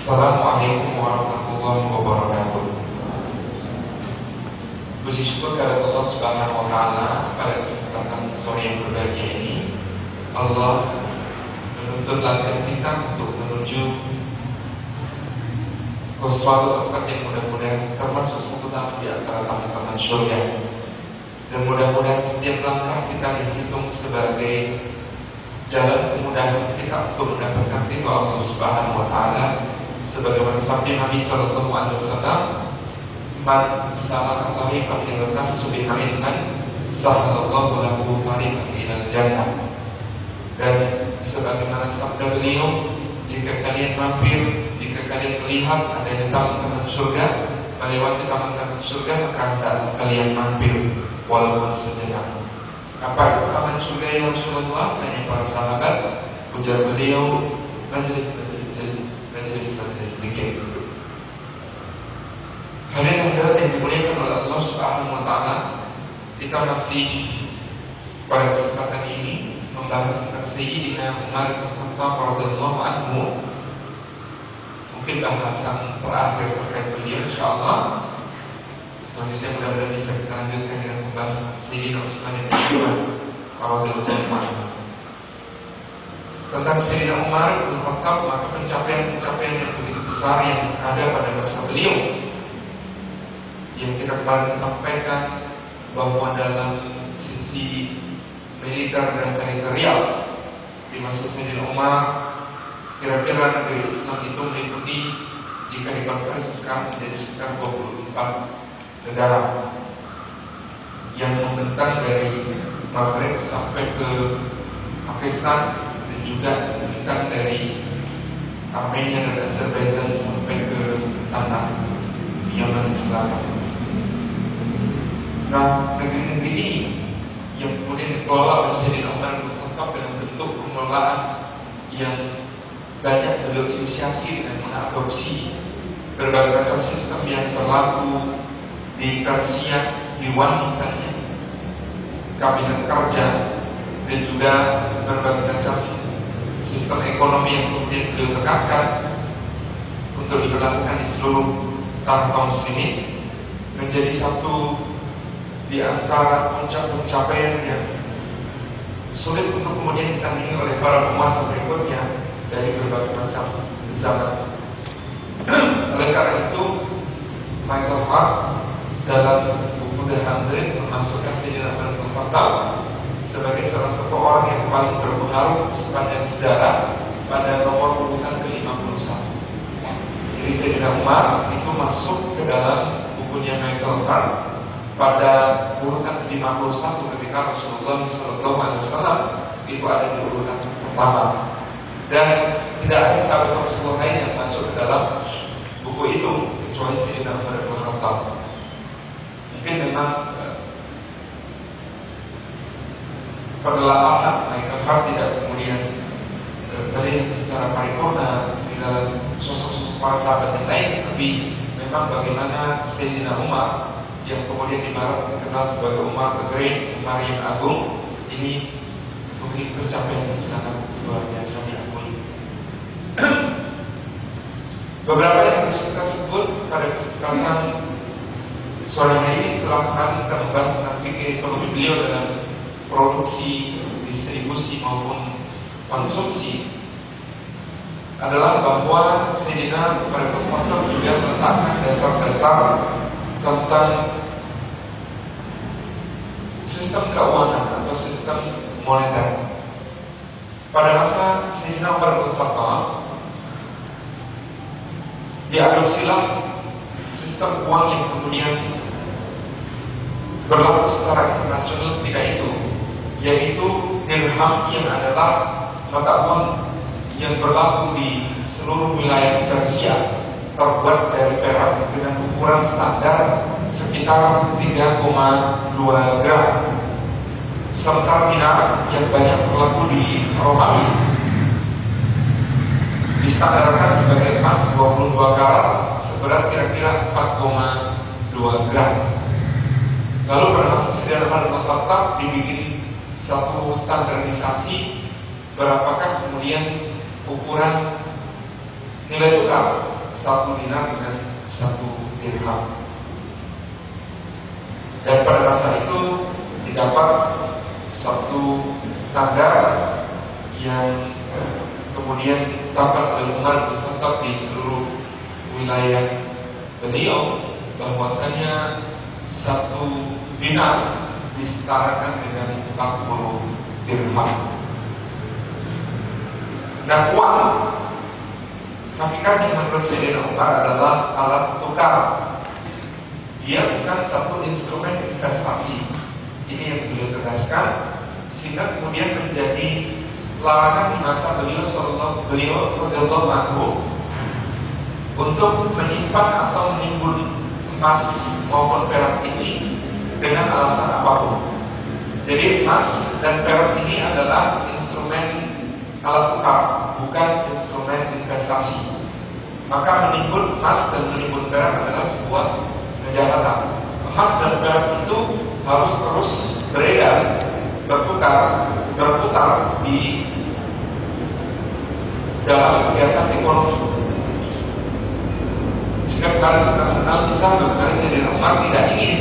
Assalamualaikum warahmatullahi wabarakatuh. Puji syukur kepada Allah Subhanahu wa taala pada kesempatan sore yang berbahagia ini Allah menuntut langkah kita untuk menuju ke suatu tempat yang mudah-mudahan termasuk satu tamu di antara tamu-tamu surga. Dan mudah-mudahan setiap langkah kita dihitung sebagai jalan kemudahan kita untuk mendapatkan ridho Allah Subhanahu wa taala sebagaimana sabda Nabi sallallahu alaihi wasallam man salaka tariqan ila tamsubiha ilman sahalallahu lahu tariqan ila jannah. Dan sebagaimana sabda beliau jika kalian mampir jika kalian melihat ada taman-taman surga melewati taman-taman surga maka hendaklah kalian mampir walaupun sejenak. Apa taman surga yang Rasulullah? Tanya para sahabat ujar beliau majelis-majelis Hadirin hadirat yang dimuliakan oleh Allah Subhanahu wa taala, kita masih pada kesempatan ini membahas tentang Sayyidina Umar bin Khattab radhiyallahu anhu. Mungkin bahasan terakhir terkait beliau insyaallah. Selanjutnya mudah-mudahan bisa kita lanjutkan dengan pembahasan Sayyidina Utsman bin Affan radhiyallahu anhu. Tentang Sayyidina Umar bin Khattab maka pencapaian-pencapaian yang begitu besar yang ada pada masa beliau yang kita kemarin sampaikan bahwa dalam sisi militer dan teritorial di masa Sayyidina Umar kira-kira negeri Islam itu meliputi jika dikonversi sekarang menjadi sekitar 24 negara yang membentang dari Maghrib sampai ke Pakistan dan juga membentang dari Armenia dan Azerbaijan sampai ke tanah Yaman Selatan. Nah, negeri-negeri ini yang kemudian dikelola oleh Sayyidina Umar bin dalam bentuk pengelolaan yang banyak beliau dan mengadopsi berbagai macam sistem yang berlaku di Persia, di Wan misalnya, kabinet kerja dan juga berbagai macam sistem ekonomi yang kemudian beliau tekankan untuk diberlakukan di seluruh tanah kaum muslimin menjadi satu di antara puncak pencapaian yang sulit untuk kemudian ditandingi oleh para penguasa berikutnya dari berbagai macam zaman. oleh karena itu, Michael Hart dalam buku The Hundred memasukkan Umar bin sebagai salah satu orang yang paling berpengaruh sepanjang sejarah pada nomor urutan ke-51. Jadi Sayyidina Umar itu masuk ke dalam bukunya Michael Hart pada urutan 51 ketika Rasulullah SAW itu ada di urutan pertama dan tidak ada sahabat Rasulullah lain yang masuk ke dalam buku itu kecuali Sayyidina Umar bin Khattab. Mungkin memang penelaahan mereka Hart tidak kemudian eh, melihat secara paripurna di dalam sosok-sosok para sahabat yang lain, tapi memang bagaimana Sayyidina Umar yang kemudian dibarat dikenal sebagai Umar the Great, Umar yang Agung, ini memiliki pencapaian yang sangat luar biasa diakui. Beberapa yang bisa kita sebut pada kesempatan sore hari ini setelah kemarin kita membahas tentang fikir ekonomi beliau dalam produksi, distribusi maupun konsumsi adalah bahwa Sayyidina pada kesempatan juga meletakkan dasar-dasar tentang sistem keuangan atau sistem moneter. Pada masa Sayyidina Umar bin sistem uang yang kemudian berlaku secara internasional ketika itu yaitu dirham yang adalah mata uang yang berlaku di seluruh wilayah Persia terbuat dari perak dengan ukuran standar sekitar 3,2 gram. Serta dinar yang banyak berlaku di Romawi distandarkan sebagai emas 22 karat seberat kira-kira 4,2 gram. Lalu masa sederhana tetap dibikin satu standarisasi berapakah kemudian ukuran nilai tukar satu dinar dengan satu dirham. Dan pada masa itu didapat satu standar yang kemudian ditetapkan oleh tetap di seluruh wilayah beliau bahwasanya satu dinar disetarakan dengan 40 dirham. Dan uang Hakikatnya menurut Sayyidina Umar adalah alat tukar Dia bukan satu instrumen investasi Ini yang beliau tegaskan Sehingga kemudian menjadi larangan di masa beliau Sallallahu beliau radhiyallahu untuk menyimpan atau menimbun emas maupun perak ini dengan alasan apa pun. Jadi emas dan perak ini adalah instrumen alat tukar, bukan instrumen investasi. Maka menimbun emas dan menimbun perak adalah sebuah kejahatan. Emas dan perak itu harus terus beredar, bertukar, berputar di dalam kegiatan ekonomi. Sehingga kita mengenal bisa sebenarnya Sayyidina Umar tidak ingin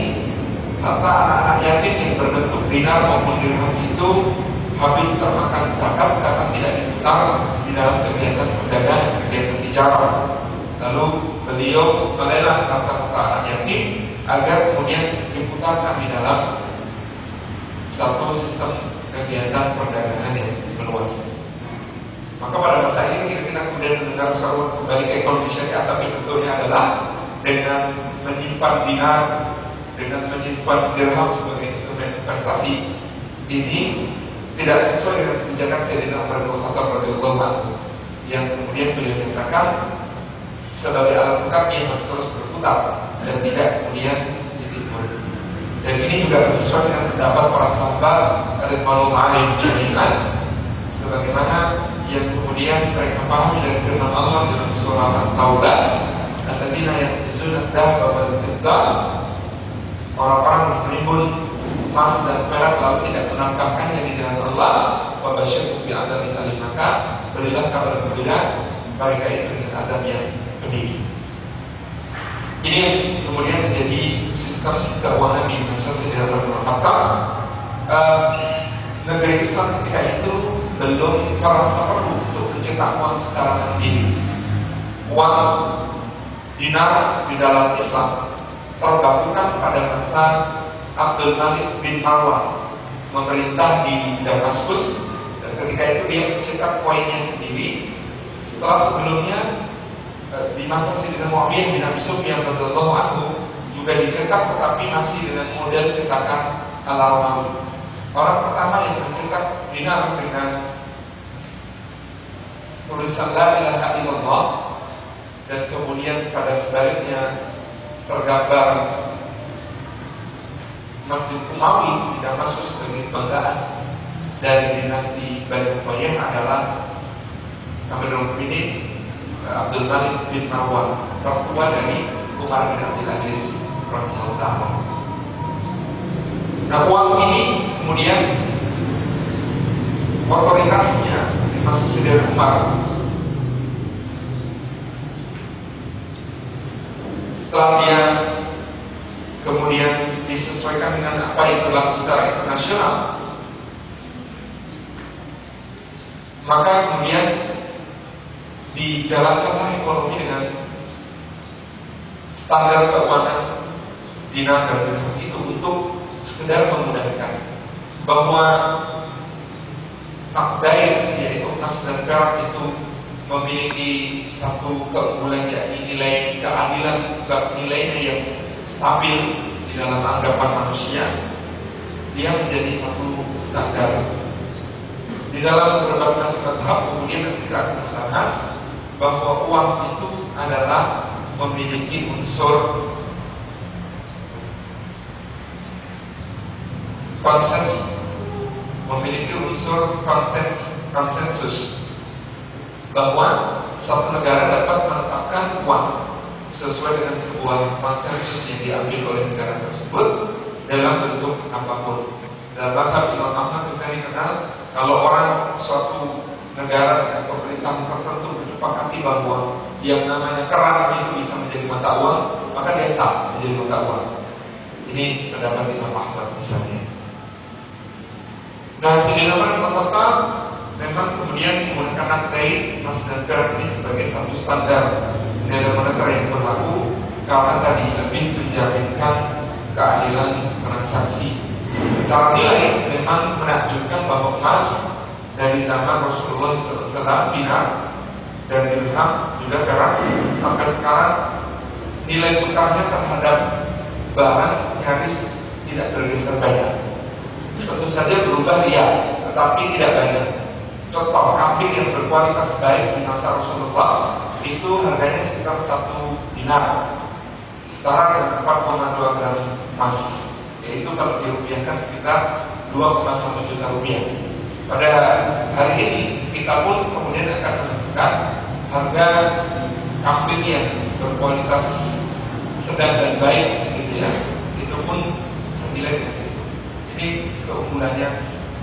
harta anak-anak yatim yang berbentuk dinar maupun dirham itu habis termakan zakat karena tidak diputar di dalam kegiatan perdagangan, kegiatan bicara. Lalu beliau melelang harta-harta anak yatim agar kemudian diputarkan di dalam satu sistem kegiatan perdagangan yang meluas. Maka pada masa ini kita kemudian mendengar seruan kembali ke ekonomi syariah tapi bentuknya adalah dengan menyimpan dinar, dengan menyimpan dirham sebagai instrumen investasi ini tidak sesuai dengan kebijakan Sayyidina Umar bin Khattab radhiyallahu anhu. Yang kemudian beliau nyatakan sebagai alat tukar harus terus berputar dan tidak kemudian ditimbun. Dan ini juga sesuai dengan pendapat para sahabat Ridwanul Alim jami'an. Sebagaimana yang kemudian mereka pahami dari firman Allah dalam surah At-Taubah Alladzina yang ad-dahba wal fidda orang-orang yang menimbun emas dan perak lalu tidak menangkapkannya di jalan Allah wa basyirhu bi adzabin alim maka berilah kabar gembira mereka itu dengan adab yang pedih. Ini kemudian menjadi sistem keuangan di masa sejarah berkata uh, negeri Islam ketika itu belum merasa perlu untuk mencetak uang secara mandiri. Uang dinar di dalam Islam tergabungkan pada masa Abdul Malik bin Marwan memerintah di Damaskus dan ketika itu dia mencetak koinnya sendiri setelah sebelumnya eh, di masa Sayyidina Muawiyah bin Abi Sufyan radhiyallahu anhu juga dicetak tetapi masih dengan model cetakan ala Romawi. Orang pertama yang mencetak dinar dengan tulisan la ilaha illallah dan kemudian pada sebaliknya tergambar Masjid Umawi tidak masuk sebagai kebanggaan dari dinasti Bani Umayyah adalah Amirul Mukminin eh, Abdul Malik bin Marwan, perempuan dari Umar bin Abdul Aziz radhiyallahu Nah uang ini kemudian otoritasnya masuk Saudara Umar. Setelah dia kemudian disesuaikan dengan apa yang berlaku secara internasional. Maka kemudian dijalankanlah ekonomi dengan standar keuangan dinar dan itu untuk sekedar memudahkan bahwa akdain yaitu emas dan perak itu memiliki satu keunggulan yakni nilai keadilan sebab nilainya yang stabil dalam anggapan manusia dia menjadi satu standar. Di dalam berbagai tahap kemudian kita membahas bahwa uang itu adalah memiliki unsur konsensus. Memiliki unsur konsensus, konsensus. Bahwa satu negara dapat menetapkan uang sesuai dengan sebuah konsensus yang diambil oleh negara tersebut dalam bentuk apa pun. Dalam bahasa Imam Ahmad misalnya kenal kalau orang suatu negara atau pemerintah tertentu menyepakati bahwa yang namanya keran itu bisa menjadi mata uang, maka dia sah menjadi mata uang. Ini pendapat Imam Ahmad misalnya. Nah, Umar bin memang kemudian menggunakan nafkai emas dan sebagai satu standar nilai moneter yang berlaku karena tadi lebih menjaminkan keadilan transaksi. Secara nilai memang menunjukkan bahwa emas dari zaman Rasulullah SAW dinar dan dirham juga perak sampai sekarang nilai tukarnya terhadap bahan nyaris tidak bergeser banyak. Tentu saja berubah ya, tetapi tidak banyak. Contoh kambing yang berkualitas baik di masa Rasulullah itu harganya sekitar satu dinar. Sekarang 4,2 gram emas, yaitu kalau dirupiahkan sekitar 2,1 juta rupiah. Pada hari ini kita pun kemudian akan menentukan harga kambing yang berkualitas sedang dan baik gitu ya. Itu pun senilai Ini keunggulannya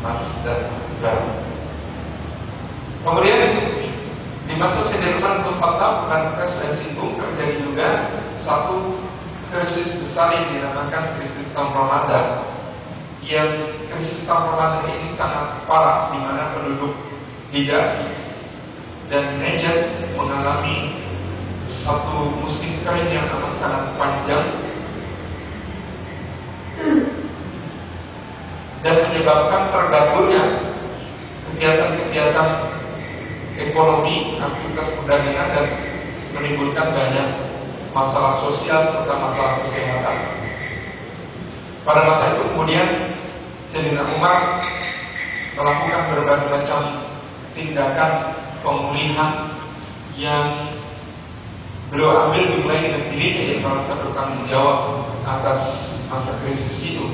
emas dan garam. Kemudian di masa Sudirman untuk fakta bukan dan singgung terjadi juga satu krisis besar yang dinamakan krisis tahun Ramadan. Yang krisis tahun Ramadan ini sangat parah di mana penduduk Hijaz dan Najd mengalami satu musim kering yang amat sangat panjang. Dan menyebabkan terganggunya kegiatan-kegiatan ekonomi, aktivitas perdagangan dan menimbulkan banyak masalah sosial serta masalah kesehatan. Pada masa itu kemudian Sayyidina Umar melakukan berbagai macam tindakan pemulihan yang beliau ambil dimulai dengan dirinya yang merasa bertanggung jawab atas masa krisis itu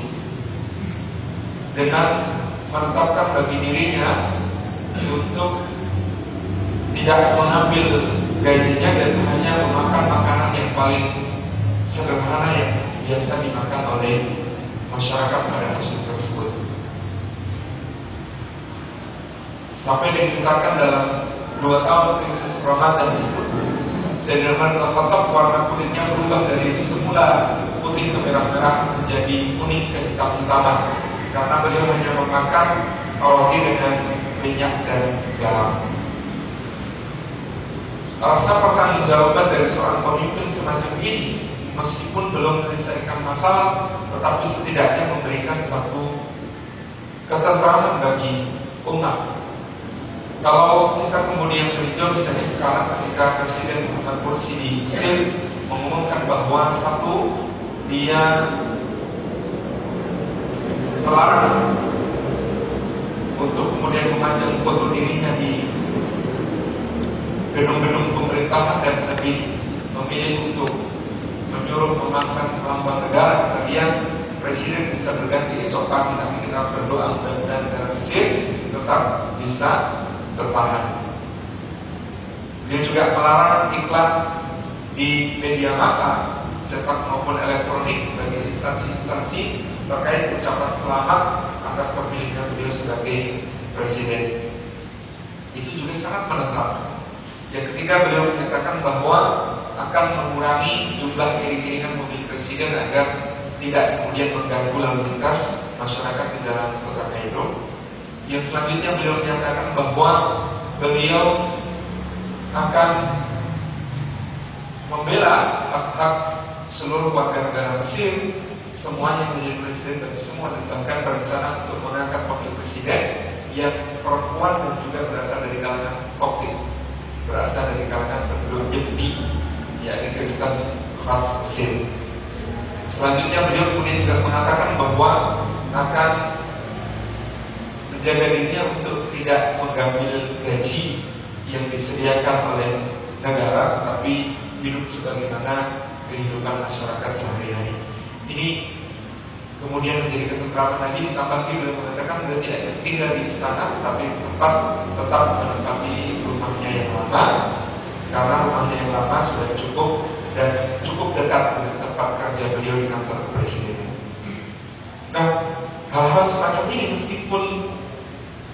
dengan menetapkan bagi dirinya untuk tidak mengambil gajinya dan hanya memakan makanan yang paling sederhana yang biasa dimakan oleh masyarakat pada musim tersebut. Sampai diceritakan dalam dua tahun krisis Ramadan itu, Sayyidina Umar warna kulitnya berubah dari semula putih ke merah-merah menjadi kuning ke hitam-hitaman karena beliau hanya memakan roti dengan minyak dan garam. Rasa pertanggungjawaban dari seorang pemimpin semacam ini meskipun belum menyelesaikan masalah, tetapi setidaknya memberikan satu ketentraman bagi umat. Kalau kita kemudian meninjau misalnya sekarang ketika Presiden Muhammad Mursi di Mesir mengumumkan bahwa satu dia melarang untuk kemudian memajang foto dirinya di gedung-gedung pemerintahan dan lebih memilih untuk menyuruh memasang lambang negara kemudian presiden bisa berganti esok pagi tapi kita berdoa mudah-mudahan negara Mesir tetap bisa bertahan. Dia juga melarang iklan di media massa cetak maupun elektronik bagi instansi-instansi terkait ucapan selamat atas pemilihan beliau sebagai presiden. Itu juga sangat menetap yang ketiga beliau menyatakan bahwa akan mengurangi jumlah iring-iringan mobil presiden agar tidak kemudian mengganggu lalu lintas masyarakat di jalan kota Kairo. Yang selanjutnya beliau menyatakan bahwa beliau akan membela hak-hak seluruh warga negara Mesir semuanya menjadi presiden dan semua dan bahkan berencana untuk mengangkat wakil presiden yang perempuan dan juga berasal dari kalangan Koptik berasal dari kalangan penduduk Yahudi yakni Kristen khas Mesir. Selanjutnya beliau kemudian juga mengatakan bahwa akan menjaga dirinya untuk tidak mengambil gaji yang disediakan oleh negara, tapi hidup sebagaimana kehidupan masyarakat sehari-hari. Ini kemudian menjadi ketentraman lagi ditambah beliau mengatakan beliau tidak tinggal di istana, tapi tempat tetap menempati rumahnya yang lama karena rumahnya yang lama sudah cukup dan cukup dekat dengan tempat kerja beliau di kantor presiden. Nah, hal-hal semacam ini meskipun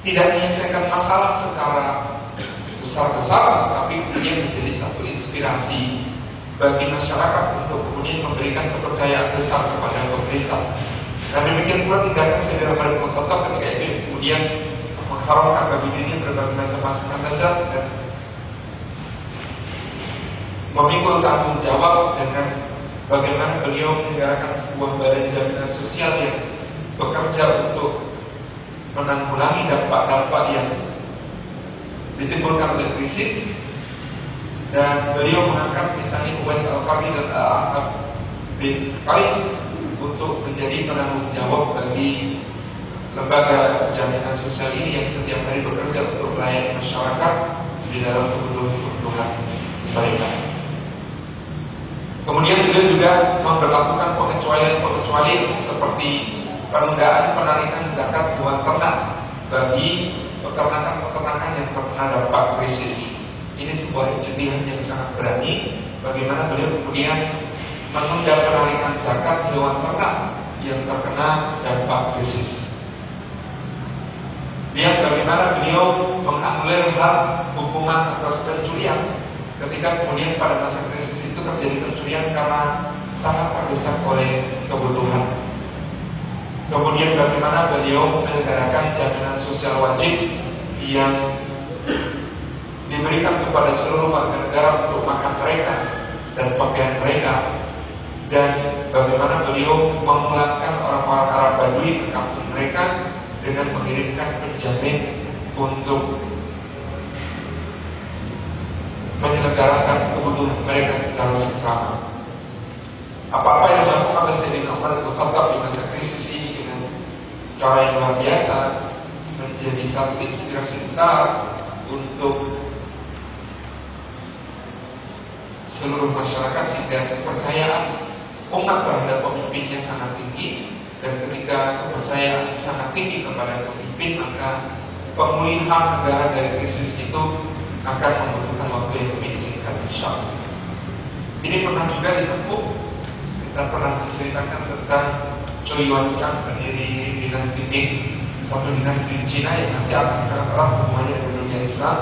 tidak menyelesaikan masalah secara besar-besar, tapi kemudian menjadi satu inspirasi bagi masyarakat untuk kemudian memberikan kepercayaan besar kepada pemerintah. Dan demikian pula tindakan Sayyidina Umar bin ketika itu kemudian mengharamkan bagi dirinya berbagai macam masakan lezat dan memikul tanggung jawab dengan bagaimana beliau menyelenggarakan sebuah badan jaminan sosial yang bekerja untuk menanggulangi dampak-dampak yang ditimbulkan oleh krisis. Dan beliau mengangkat misalnya Uwais Al-Qarni dan Al-Ahab bin Qais untuk menjadi penanggung jawab bagi lembaga jaminan sosial ini yang setiap hari bekerja untuk melayani masyarakat di dalam kebutuhan-kebutuhan mereka. Kemudian beliau juga memperlakukan pengecualian-pengecualian seperti penundaan penarikan zakat hewan ternak bagi peternakan-peternakan yang terkena dampak krisis. Ini sebuah ijtihad yang sangat berani bagaimana beliau kemudian menunda penarikan zakat hewan ternak yang terkena dampak krisis. Lihat bagaimana beliau menganulir hak hukuman atas pencurian ketika kemudian pada masa krisis itu terjadi pencurian karena sangat terdesak oleh kebutuhan. Kemudian bagaimana beliau menyelenggarakan jaminan sosial wajib yang diberikan kepada seluruh warga negara untuk makan mereka dan pakaian mereka dan bagaimana beliau memulangkan orang-orang Arab Badui ke kampung mereka dengan mengirimkan penjamin untuk menyelenggarakan kebutuhan mereka secara seksama. Apa-apa yang dilakukan oleh Sayyidina Umar Khattab di masa krisis cara yang luar biasa menjadi satu inspirasi besar untuk seluruh masyarakat sehingga kepercayaan umat terhadap pemimpinnya sangat tinggi dan ketika kepercayaan sangat tinggi kepada pemimpin maka pemulihan negara dari krisis itu akan membutuhkan waktu yang lebih singkat insya. Ini pernah juga ditempuh kita pernah menceritakan tentang Choi Yuan Chang pendiri dinasti Ming satu dinasti di Cina yang nanti akan sangat erat dengan dunia Islam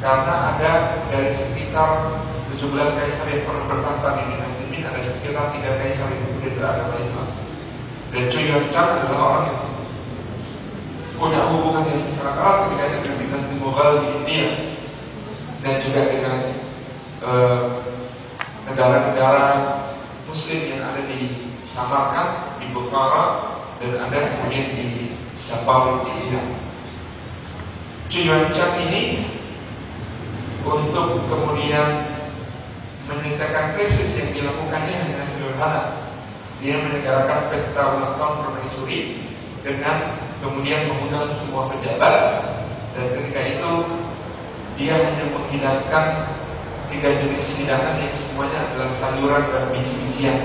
karena ada dari sekitar 17 kaisar yang pernah bertahta di dinasti Sekitar tiga kaisar yang kemudian beragama Islam dan Choi Yuan Chang adalah orang yang punya hubungan yang sangat erat ketika dengan dinasti Mughal di India dan juga dengan eh, negara-negara Muslim yang ada di Samarkand, di Bukhara, dan ada kemudian di Sabah di Iran. Tujuan cat ini untuk kemudian menyelesaikan krisis yang dilakukannya hanya sederhana. Dia menyelenggarakan pesta ulang tahun permaisuri dengan kemudian mengundang semua pejabat dan ketika itu dia hanya menghidangkan tiga jenis hidangan yang semuanya adalah sayuran dan biji-bijian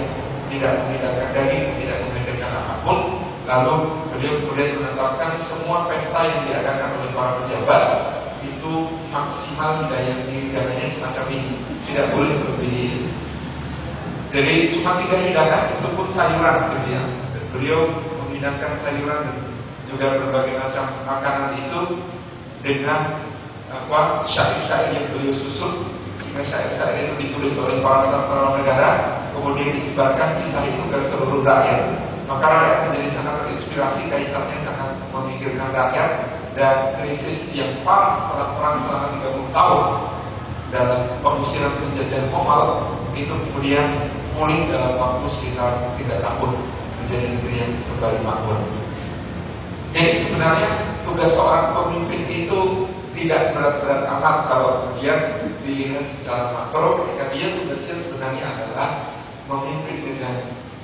tidak menghidangkan daging, tidak menghidangkan apa pun. Lalu beliau kemudian menetapkan semua pesta yang diadakan oleh para pejabat itu maksimal daya hidangannya semacam ini, tidak boleh lebih. Jadi cuma tiga hidangan itu pun sayuran, gitu ya. Beliau menghidangkan sayuran dan juga berbagai macam makanan itu dengan apa syair-syair yang beliau susun sehingga syair-syair itu ditulis oleh para sastra negara kemudian disebarkan kisah itu ke seluruh rakyat. Maka rakyat menjadi sangat terinspirasi, kaisarnya sangat memikirkan rakyat dan krisis yang parah setelah perang selama 30 tahun dalam pengusiran penjajahan Komal itu kemudian pulih dalam waktu sekitar tiga tahun menjadi negeri yang kembali makmur. Jadi sebenarnya tugas seorang pemimpin itu tidak berat-berat amat kalau dia dilihat secara makro ketika dia tugasnya sebenarnya adalah memimpin dengan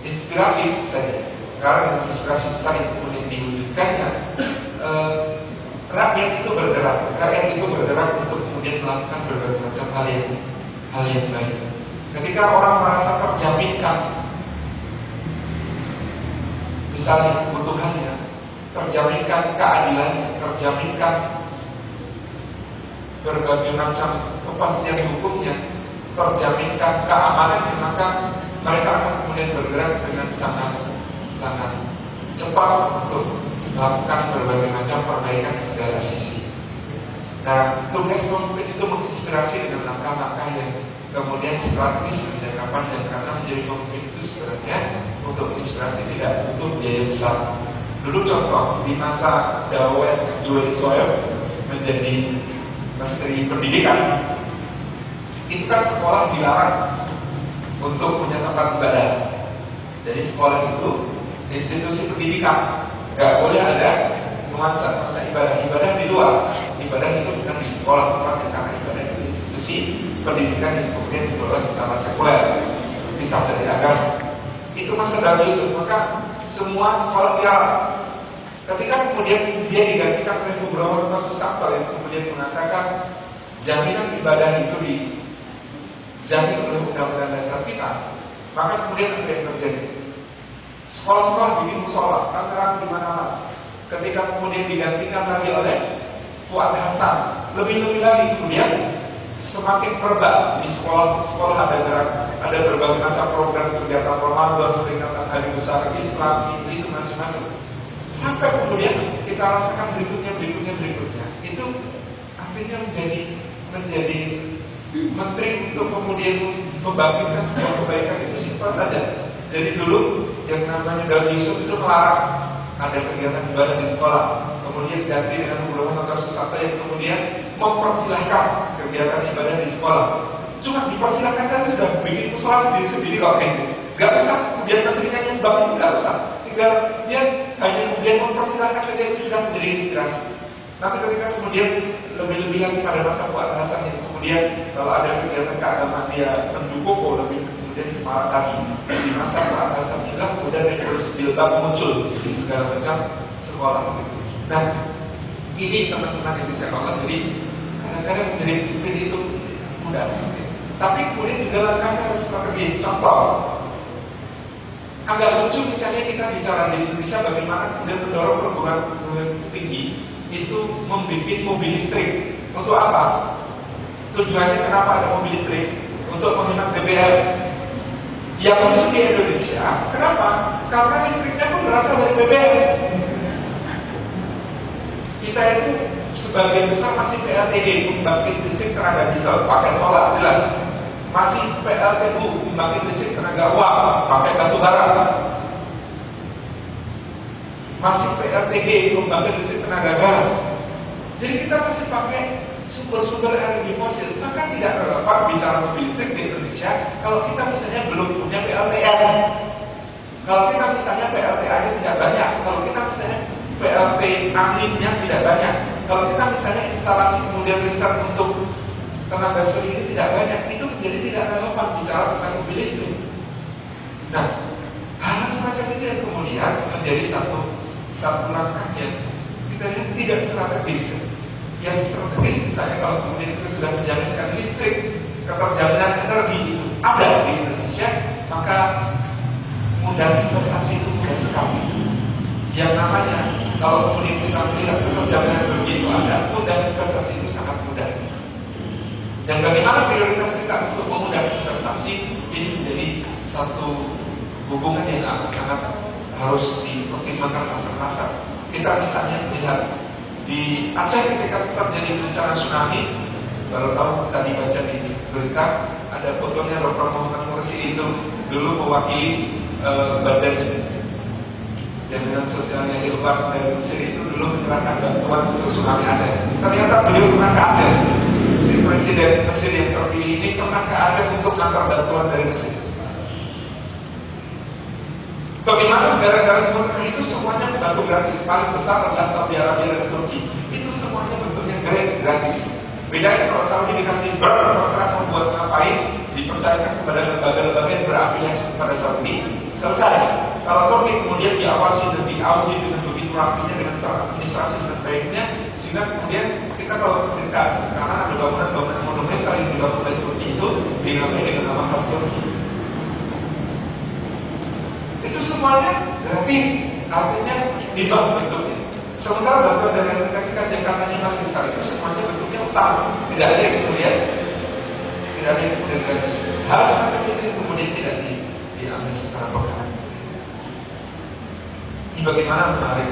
inspiratif saja. Karena inspirasi besar yang kemudian diwujudkannya, eh, rakyat itu bergerak, rakyat itu bergerak untuk kemudian melakukan berbagai macam hal yang hal yang baik. Ketika orang merasa terjaminkan, misalnya kebutuhannya, terjaminkan keadilan, terjaminkan berbagai macam kepastian hukumnya, terjaminkan keamanannya, maka mereka akan kemudian bergerak dengan sangat sangat cepat untuk melakukan berbagai macam perbaikan di segala sisi. Nah, tugas pemimpin itu menginspirasi dengan langkah-langkah yang kemudian strategis jangka panjang karena menjadi pemimpin itu sebenarnya untuk inspirasi tidak butuh biaya besar. Dulu contoh di masa Dawet Joel Soel menjadi menteri pendidikan, itu kan sekolah dilarang untuk punya tempat ibadah. Jadi sekolah itu institusi pendidikan, nggak boleh ada nuansa nuansa ibadah ibadah di luar. Ibadah itu bukan di sekolah tempatnya karena ibadah itu institusi pendidikan yang kemudian dikelola secara sekuler, bisa dari agama. Itu masa Nabi Yusuf maka semua sekolah dilarang. Ketika kemudian dia digantikan oleh Nugroho Susanto yang kemudian mengatakan jaminan ibadah itu dijamin oleh undang-undang dasar kita, maka kemudian apa yang terjadi? Sekolah-sekolah bikin musola, terang di mana-mana. Ketika kemudian digantikan lagi oleh Fuad Hasan, lebih-lebih lagi kemudian semakin perba di sekolah sekolah ada gerak ada berbagai macam program kegiatan Ramadan, peringatan hari besar Islam itu macam-macam. Sampai kemudian kita rasakan berikutnya berikutnya berikutnya. Itu artinya menjadi menjadi menteri untuk kemudian membangkitkan sebuah kebaikan. Itu simpel saja jadi dulu yang namanya Daud Yusuf itu melarang ada kegiatan ibadah di sekolah kemudian ganti dengan Nugroho atau sesuatu yang kemudian mempersilahkan kegiatan ibadah di sekolah. Cuma dipersilahkan saja sudah bikin musola sendiri sendiri kok kayak gitu. Gak usah kemudian menterinya nyumbang itu gak usah. Tinggal dia hanya kemudian mempersilahkan saja itu sudah menjadi inspirasi. Tapi ketika kemudian lebih-lebih lagi pada masa Hasan yang kemudian kalau ada kegiatan keagamaan dia mendukung oh lebih kemudian lagi di masa buat Hasan juga kemudian revolusi jilbab muncul di segala macam sekolah begitu. Nah ini teman-teman yang bisa Allah jadi kadang-kadang menjadi pemimpin itu mudah. Tapi kemudian juga langkahnya harus strategi. Contoh, agak lucu misalnya kita bicara di Indonesia bagaimana kemudian mendorong perguruan tinggi itu membuat mobil listrik. Untuk apa? Tujuannya kenapa ada mobil listrik? Untuk menghemat BBM. Yang lucu di Indonesia, kenapa? Karena listriknya pun berasal dari BBM. Kita itu sebagian besar masih PLTG pembangkit listrik tenaga diesel pakai solar jelas. Masih PLTU pembangkit listrik tenaga uap pakai batu bara. Masih PLTG pembangkit listrik tenaga gas. Jadi kita masih pakai sumber-sumber energi fosil. Maka tidak relevan bicara mobil listrik di Indonesia kalau kita misalnya belum punya PLTN. Kalau kita misalnya PLTA-nya tidak banyak, kalau kita misalnya PLT ahlinya tidak banyak, kalau kita misalnya instalasi kemudian riset untuk tenaga surya ini tidak banyak, itu menjadi tidak relevan bicara tentang mobil listrik. Nah, hal semacam itu yang kemudian menjadi satu satu langkah yang kita lihat tidak strategis. Yang strategis misalnya kalau kemudian kita sudah menjaminkan listrik, keterjaminan energi itu ada di Indonesia, maka mudah investasi itu mudah sekali. Yang namanya kalau kemudian kita melihat keterjaminan energi itu ada, mudah investasi itu sangat mudah. Dan bagaimana prioritas kita untuk memudahkan investasi ini menjadi satu hubungan yang sangat harus dipertimbangkan pasar-pasar. Kita misalnya melihat di Aceh ketika terjadi bencana tsunami, baru tahu tadi baca di berita ada fotonya Dr. Muhammad Mursi itu dulu mewakili uh, badan jaminan sosialnya Ilbar dari Mesir itu dulu menyerahkan bantuan untuk tsunami Aceh. Ternyata beliau pernah ke Aceh. Jadi presiden Mesir terpilih ini pernah ke Aceh untuk mengantar bantuan dari Mesir. Bagaimana negara-negara Timur itu semuanya bantu gratis. Paling besar adalah Saudi Arabia dan Turki. Itu semuanya bentuknya gratis. Bedanya kalau Saudi dikasih ber, terserah membuat ngapain, dipercayakan kepada lembaga-lembaga yang berafiliasi kepada Saudi, selesai. Kalau Turki kemudian diawasi dan diaudit dengan begitu rapihnya dengan administrasi dan baiknya, sehingga kemudian kita kalau komunikasi karena ada bangunan-bangunan monumental yang dibangun oleh Turki itu dinamai dengan nama khas Turki itu semuanya gratis artinya dibangun bentuknya. Sementara bantuan dari Amerika Serikat yang besar itu semuanya bentuknya utang. Tidak ada yang kemudian tidak ada yang kemudian gratis. Hal semacam itu kemudian tidak di, diambil secara pegangan ini bagaimana menarik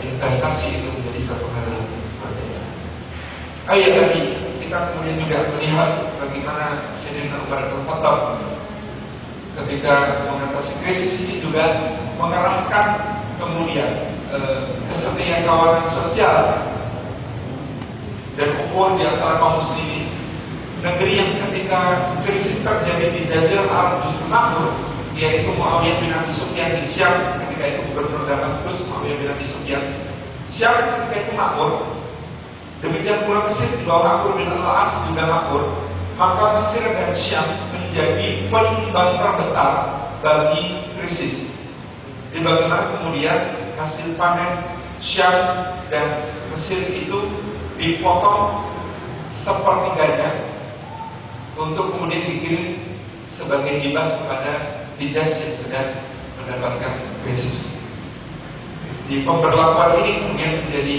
investasi itu menjadi satu hal yang berbeda. Ayat tadi kita kemudian juga melihat bagaimana Sayyidina Umar Khattab ketika mengatasi krisis ini juga mengerahkan kemudian eh, kesetiaan kawanan sosial dan ukhuwah di antara kaum muslimin. Negeri yang ketika krisis terjadi di Jazirah Arab justru makmur, yaitu Muawiyah bin Abi Sufyan di Syam ketika itu gubernur Damaskus Muawiyah bin Abi Sufyan. Syam ketika itu makmur, Demikian pula Mesir di bawah bin Al-As juga makmur. Maka Mesir dan Syam menjadi penyumbang terbesar bagi krisis. Di bagaimana kemudian hasil panen Syam dan Mesir itu dipotong sepertiganya untuk kemudian dikirim sebagai hibah kepada Hijaz yang sedang mendapatkan krisis. Di pemberlakuan ini kemudian menjadi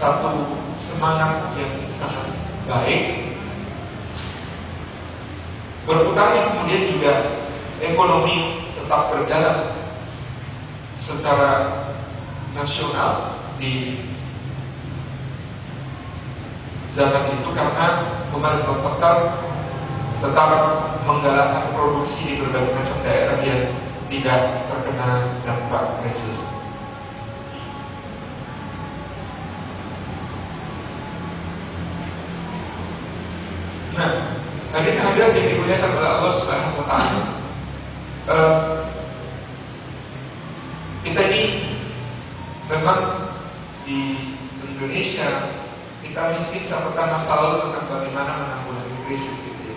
satu semangat yang sangat baik berputarnya kemudian juga ekonomi tetap berjalan secara nasional di zaman itu karena Umar bin tetap menggalakkan produksi di berbagai macam daerah yang tidak terkena dampak krisis. Nah, hadirin yang dimuliakan oleh Allah Subhanahu wa taala. Uh, kita ini memang di Indonesia kita miskin catatan masa lalu tentang bagaimana menanggulangi krisis gitu ya.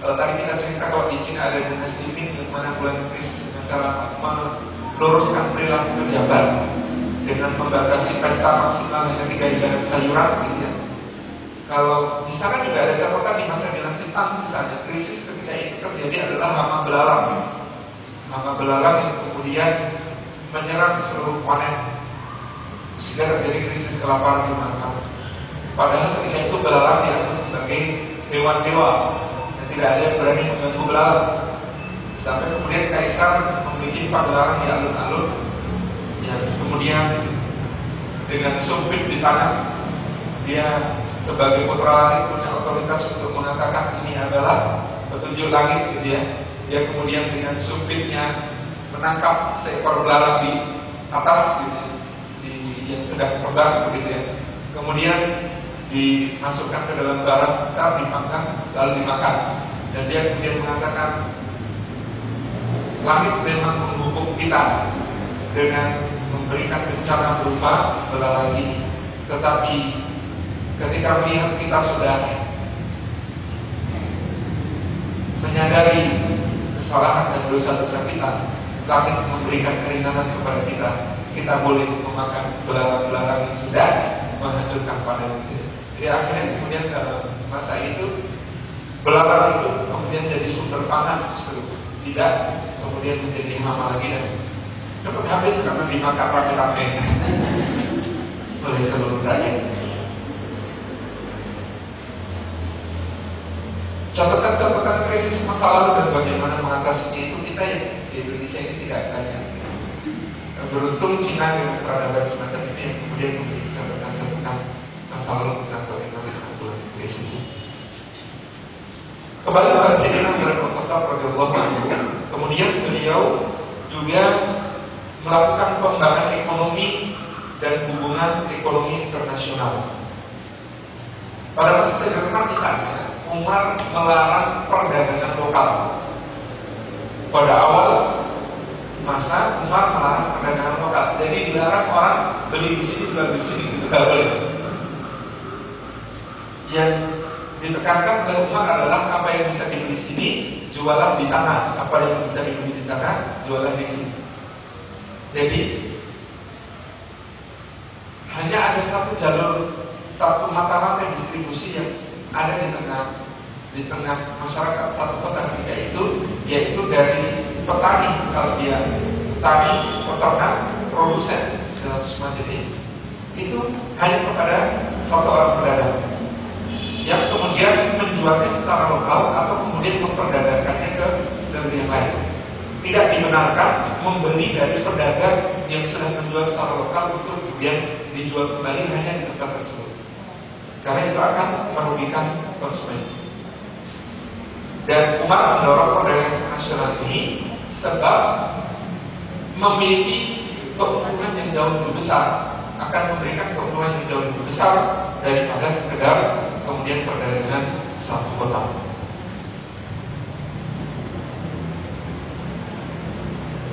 Kalau tadi kita cerita kalau di Cina ada dinas living untuk menanggulangi krisis dengan cara meluruskan perilaku pejabat dengan membatasi pesta maksimal hanya tiga hidangan sayuran gitu ya kalau di sana juga ada catatan di Tang misalnya krisis ketika itu terjadi adalah hama belalang. Hama belalang yang kemudian menyerang seluruh panen sehingga terjadi krisis kelaparan di mana. Padahal ketika itu belalang dianggap sebagai hewan dewa dan tidak ada yang berani mengganggu belalang. Sampai kemudian kaisar memiliki belalang di alun-alun yang kemudian dengan sumpit di tanah dia sebagai putra punya otoritas untuk mengatakan ini adalah petunjuk langit gitu ya. Dia kemudian dengan sumpitnya menangkap seekor belalang di atas gitu, di, yang sedang terbang begitu ya. Kemudian dimasukkan ke dalam bara sekitar dimakan lalu dimakan dan dia kemudian mengatakan langit memang menghukum kita dengan memberikan bencana berupa belalang ini tetapi ketika melihat kita sudah menyadari kesalahan dan dosa-dosa kita, langit memberikan keringanan kepada kita. Kita boleh memakan belalang-belalang yang sudah menghancurkan panen itu. Jadi akhirnya kemudian dalam masa itu belalang itu kemudian jadi sumber pangan justru tidak kemudian menjadi hama lagi dan cepat habis karena dimakan rame-rame oleh seluruh rakyat. Catatan-catatan krisis masa lalu dan bagaimana mengatasinya itu kita yang di Indonesia ini tidak banyak. Beruntung Cina yang peradaban semacam ini yang kemudian memiliki catatan-catatan masa lalu tentang bagaimana menanggulangi krisis. Kembali kepada Sayyidina Umar bin Khattab radhiyallahu kemudian beliau juga melakukan pengembangan ekonomi dan hubungan ekonomi internasional. Pada masa Sayyidina misalnya, Umar melarang perdagangan lokal. Pada awal masa Umar melarang perdagangan lokal. Jadi dilarang orang beli di sini jual di sini tidak boleh. Yang ditekankan oleh Umar adalah apa yang bisa dibeli di sini jualah di sana, apa yang bisa dibeli di sana jualah di sini. Jadi hanya ada satu jalur, satu mata rantai distribusi yang ada di tengah di tengah masyarakat satu kota ketika itu yaitu dari petani. Kalau dia petani peternak produsen dalam semua jenis itu hanya kepada satu orang pedagang. Yang kemudian menjualnya secara lokal atau kemudian memperdagangkannya ke negeri yang lain. Tidak dibenarkan membeli dari pedagang yang sudah menjual secara lokal untuk kemudian dijual kembali hanya di tempat tersebut karena itu akan merugikan konsumen. Dan Umar mendorong perdagangan internasional ini sebab memiliki keuntungan yang jauh lebih besar akan memberikan keuntungan yang jauh lebih besar daripada sekedar kemudian perdagangan satu kota.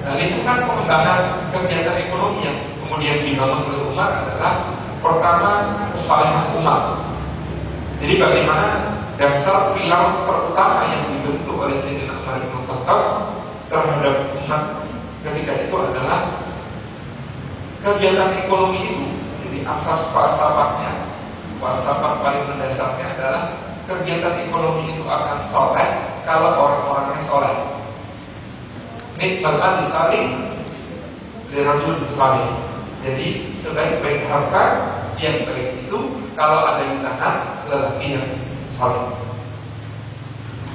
Nah, lingkungan pengembangan kegiatan ekonomi yang kemudian dibangun oleh Umar adalah pertama kesalahan umat. Jadi bagaimana dasar pilar pertama yang dibentuk oleh Sayyidina Umar bin Khattab terhadap umat ketika itu adalah kegiatan ekonomi itu. Jadi asas falsafahnya falsafah paling mendasarnya adalah kegiatan ekonomi itu akan soleh kalau orang-orangnya soleh. Ini bahkan disaling dirajul disaling jadi sebaik-baik harta yang baik itu kalau ada di tangan lelaki yang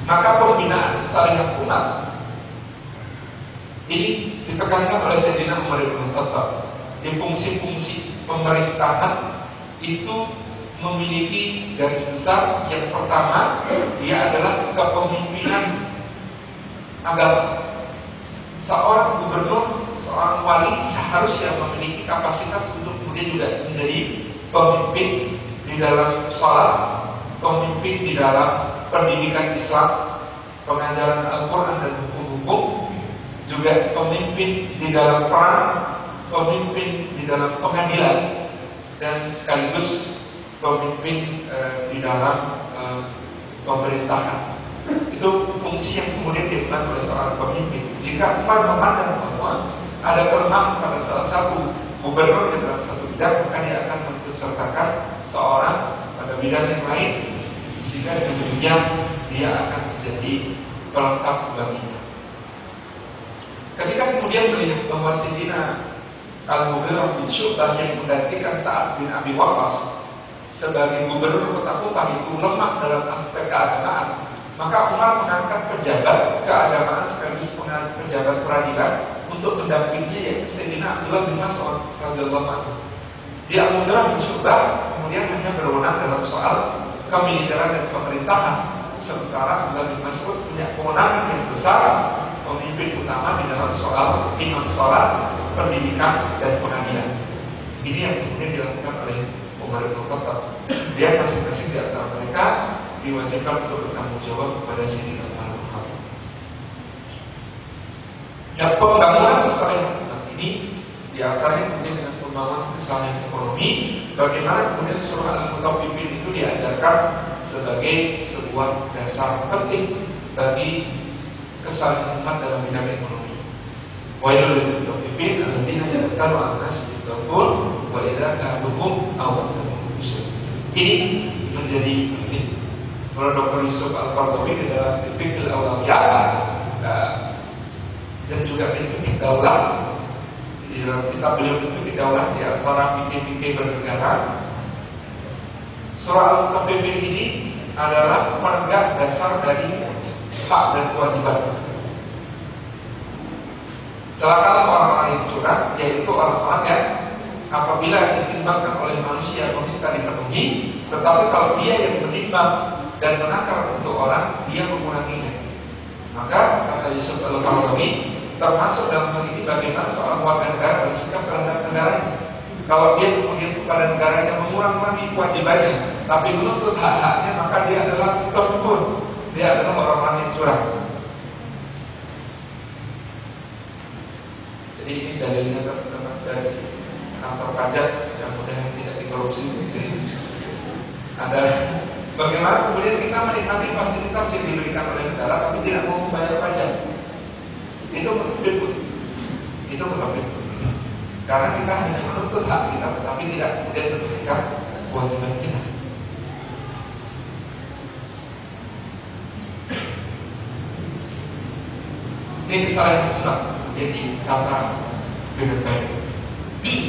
maka pembinaan saling umat ini ditekankan oleh Sayyidina Umar bin Khattab. Di fungsi-fungsi pemerintahan itu memiliki garis besar. Yang pertama dia adalah kepemimpinan agama. Seorang gubernur, seorang wali seharusnya memiliki kapasitas untuk kemudian juga menjadi pemimpin di dalam sholat, pemimpin di dalam pendidikan Islam, pengajaran Al-Quran dan hukum-hukum, juga pemimpin di dalam perang, pemimpin di dalam pengadilan dan sekaligus pemimpin e, di dalam e, pemerintahan. Itu fungsi yang kemudian dilakukan oleh seorang pemimpin. Jika memandang bahwa ada kelemahan pada salah satu gubernur di dalam satu bidang, maka dia akan mensertakan seorang pada bidang yang lain, sehingga demikian dia akan menjadi pelengkap baginya. Ketika kemudian melihat bahwa Sidina Al-Mughirah bin Syu'bah yang menggantikan Sa'ad bin Abi Waqqas sebagai gubernur kota Kufah itu lemah dalam aspek keagamaan, maka Umar mengangkat pejabat keagamaan sekaligus pejabat peradilan untuk mendampinginya yaitu Sayyidina Abdullah bin Mas'ud radhiyallahu anhu. Di Al-Mughirah bin Syu'bah kemudian hanya berwenang dalam soal kemiliteran dan pemerintahan, sementara Abdullah bin Mas'ud punya kewenangan yang besar pemimpin utama di dalam soal imam sholat pendidikan dan pengadilan. Ini yang kemudian dilakukan oleh Umar bin Khattab. Dia masing-masing di antara mereka diwajibkan untuk bertanggung jawab kepada Siti Umar bin Khattab. Dan pembangunan kesalahan ini di antaranya kemudian dengan pembangunan kesalahan ekonomi, bagaimana kemudian surah Al-Mutaffifin itu diajarkan sebagai sebuah dasar penting bagi kesalahan dalam bidang ekonomi. Wailul lil mutaffifin alladzina yaqtalu an-nas bisawqul wa idza kaluhum aw Ini menjadi penting. Kalau Dr. Yusuf Al-Qardawi di dalam Fikih Al-Awliyah dan juga Fikih Daulah di dalam kitab beliau Fikih Daulah di antara fikih-fikih bernegara. Surah Al-Mutaffifin ini adalah penegak dasar dari hak dan kewajiban. Celakalah orang-orang yang curang, yaitu orang-orang yang apabila ditimbangkan oleh manusia meminta dipenuhi, tetapi kalau dia yang menimbang dan menakar untuk orang, dia menguranginya. Maka kata Yusuf Al-Qardawi termasuk dalam hal ini bagaimana seorang warga negara bersikap terhadap negaranya. Kalau dia kemudian kepada negaranya mengurangi kewajibannya, tapi menuntut hak-haknya, maka dia adalah pembunuh. Dia adalah orang-orang yang curang. Jadi ini dalilnya teman-teman dari kantor pajak yang mudah tidak dikorupsi. Ada bagaimana kemudian kita menikmati fasilitas yang diberikan oleh negara tapi tidak mau membayar pajak. Itu betul Itu betul Karena kita hanya menuntut hak kita tetapi tidak kemudian menunjukkan kewajiban kita. Ini kesalahan jadi kata dengan baik.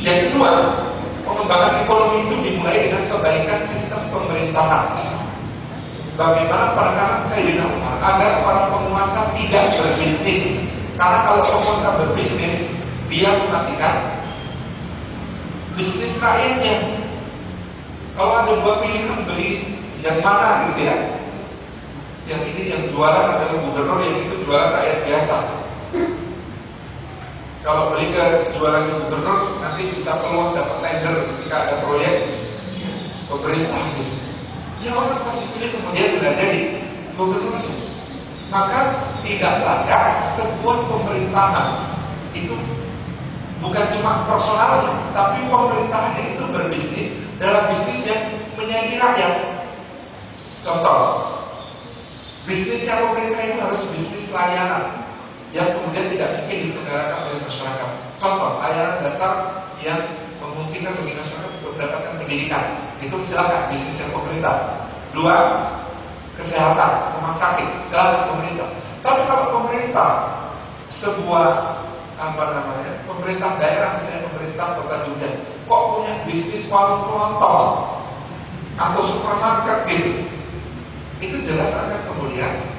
Yang kedua, pengembangan ekonomi itu dimulai dengan kebaikan sistem pemerintahan. Bagaimana perkataan Sayyidina Umar agar para penguasa tidak berbisnis. Karena kalau penguasa berbisnis, dia mematikan bisnis rakyatnya. Kalau ada dua pilihan beli yang mana gitu ya. Yang ini yang jualan adalah gubernur, yang itu jualan rakyat biasa. Kalau beli ke jualan gubernur, nanti bisa peluang dapat tender ketika ada proyek pemerintah. Ya orang pasti pilih kemudian sudah jadi gubernur. Maka tidak layak sebuah pemerintahan itu bukan cuma personalnya, tapi pemerintahan itu berbisnis dalam bisnis yang menyayangi rakyat. Contoh, bisnis yang pemerintah itu harus bisnis layanan yang kemudian tidak mungkin diselenggarakan oleh masyarakat. Contoh, layanan dasar yang memungkinkan bagi masyarakat untuk mendapatkan pendidikan. Itu silakan bisnis yang pemerintah. Dua, kesehatan, rumah sakit, silakan pemerintah. Tapi kalau pemerintah sebuah apa namanya pemerintah daerah misalnya pemerintah kota Jogja kok punya bisnis warung kelontong atau supermarket gitu itu jelas akan kemudian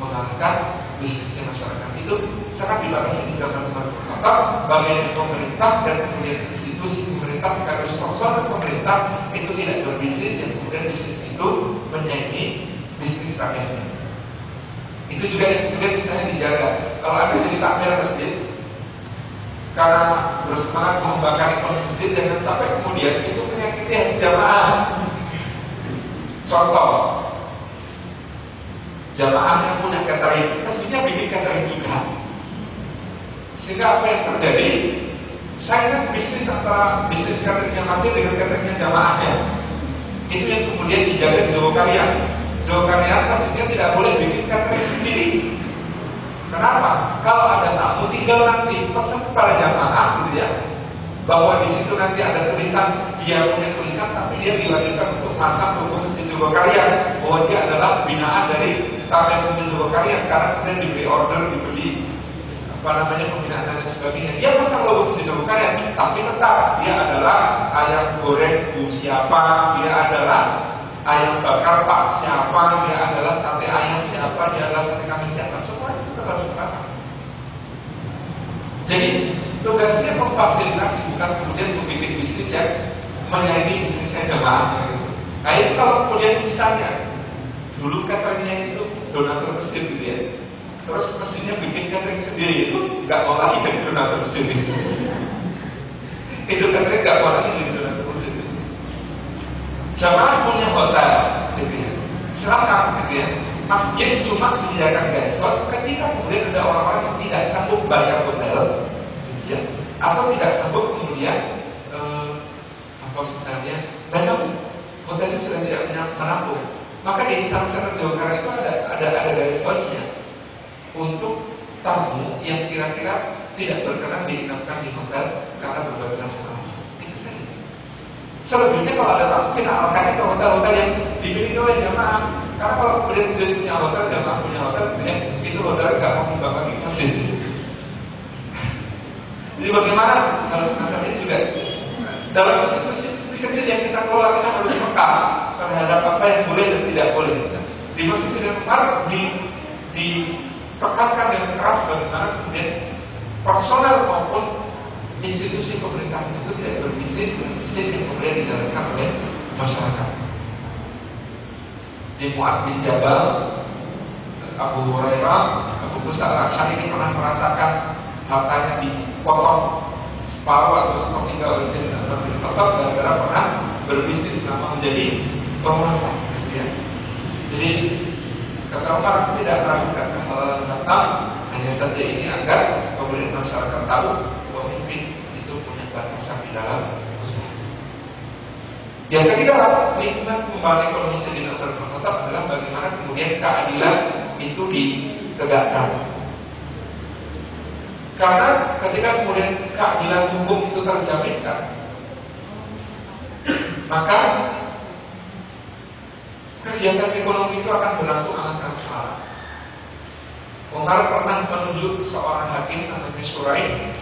mengalahkan bisnisnya masyarakat. Itu sangat dibatasi di zaman maka bagian pemerintah dan kemudian institusi pemerintah sekaligus personal pemerintah itu tidak berbisnis yang kemudian bisnis itu menyanyi bisnis rakyatnya. Itu juga yang kemudian misalnya dijaga. Kalau ada jadi takmir masjid karena bersemangat mengembangkan ekonomi masjid jangan sampai kemudian itu menyakiti jamaah. Contoh jamaah yang punya catering. Mestinya bikin catering juga. Sehingga apa yang terjadi? Saya kan bisnis antara bisnis cateringnya masih dengan cateringnya jamaahnya itu yang kemudian dijaga di Jawa kalian. Jawa kalian maksudnya tidak boleh bikin catering sendiri. Kenapa? kalau ada tamu tinggal nanti pesan kepada jamaah gitu ya bahwa di situ nanti ada tulisan dia punya tulisan tapi dia diwajibkan untuk masak untuk masjid Jawa kalian. Bahwa dia adalah binaan dari sampai menunjuk kalian karena kemudian diberi order dibeli apa namanya pembinaan dan sebagainya. Dia pasang logo menunjuk kalian tapi tetap dia adalah ayam goreng bu siapa dia adalah ayam bakar pak siapa dia adalah sate ayam siapa dia adalah sate kambing siapa. Semua itu tetap harus dipasang. Jadi tugasnya memfasilitasi bukan kemudian membimbing bisnis yang menyayangi bisnisnya jamaah nah itu kalau kemudian misalnya dulu katanya itu donatur mesin gitu ya. Terus mesinnya bikin catering sendiri itu nggak lagi jadi donatur mesin itu. itu catering nggak lagi jadi donatur mesin. Itu. Jamaah punya hotel, gitu ya. Silakan, gitu ya. Masjid cuma menyediakan guest house ketika kemudian ada orang-orang yang tidak sanggup bayar hotel, gitu ya. Atau tidak sanggup kemudian eh, apa misalnya banyak hotelnya sudah tidak menampung maka di sana Jawa itu ada ada ada garis bosnya untuk tamu yang kira-kira tidak berkenan diinapkan di hotel karena berbagai alasan. Itu. Selebihnya kalau ada tamu kita alahkan itu hotel-hotel yang dimiliki oleh jamaah. Karena kalau kemudian sudah punya hotel, jamaah punya hotel, ya, itu hotel nggak mau membagi masjid. Jadi bagaimana harus ini juga dalam institusi kecil yang kita kelola kita harus peka terhadap apa yang boleh dan tidak boleh. Di masjid Umar di ditekankan dengan keras bagaimana kemudian personal maupun institusi pemerintahan itu tidak berbisnis dengan bisnis yang kemudian dijalankan oleh masyarakat. Di Mu'ad bin Jabal, Abu Hurairah, Abu Musa al ini pernah merasakan hartanya dipotong sepertiga oleh Sayyidina Umar bin Khattab gara-gara pernah berbisnis nama menjadi penguasa ya. jadi kata Umar tidak meragukan kehalalan datang hanya saja ini agar kemudian masyarakat tahu pemimpin itu punya batasan di dalam usaha yang ketiga lingkungan kembali ekonomi Sayyidina Umar bin Khattab adalah bagaimana kemudian keadilan itu ditegakkan karena ketika kemudian keadilan hukum itu terjaminkan maka kegiatan ekonomi itu akan berlangsung alasan salah. Umar pernah menunjuk seorang hakim namanya Surain.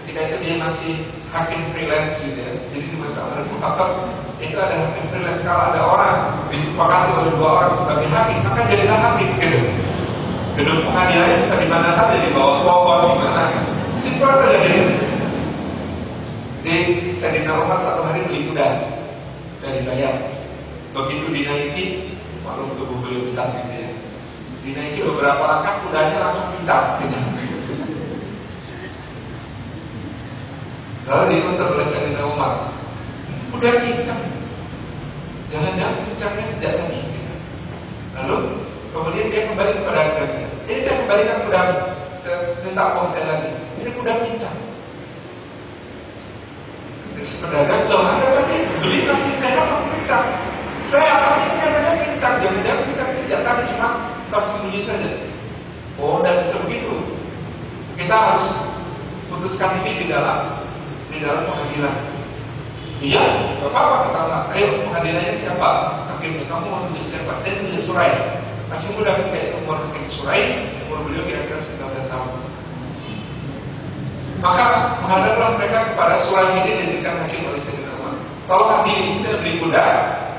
Ketika itu dia masih hakim freelance gitu ya. Jadi di masa Umar bin itu ada hakim freelance. Kalau ada orang disepakati oleh dua orang sebagai hakim, maka jadilah hakim gitu. Gedung pengadilannya bisa di mana bawah pohon di mana. Simpel saja gitu. Jadi saya Umar satu hari beli kuda dari bayar begitu dinaiki maklum tubuh beliau besar gitu ya. Dinaiki beberapa langkah kudanya langsung pincang. Lalu dikontrol oleh Sayyidina Umar. Kuda pincang. Jangan-jangan pincangnya sejak tadi. Lalu kemudian dia kembali kepada harganya. Jadi saya kembalikan kuda minta saya lagi. Ini kuda pincang. Sebenarnya belum ada lagi beli kasih saya apa pincang. Saya apa ini katanya pincang. Jangan-jangan pincang sejak tadi cuma tersembunyi saja. Oh, dan sebegitu. Kita harus putuskan ini di dalam di dalam pengadilan. Iya, bapak apa kata Ayo pengadilannya siapa? Hakim kamu mau siapa? Saya tunjuk Surai. Masih muda kayak umur Hakim Surai, umur beliau kira-kira 19 tahun. Maka menghadaplah mereka kepada Surai ini dijadikan hakim oleh Sayyidina Umar. Kalau kami saya beli kuda,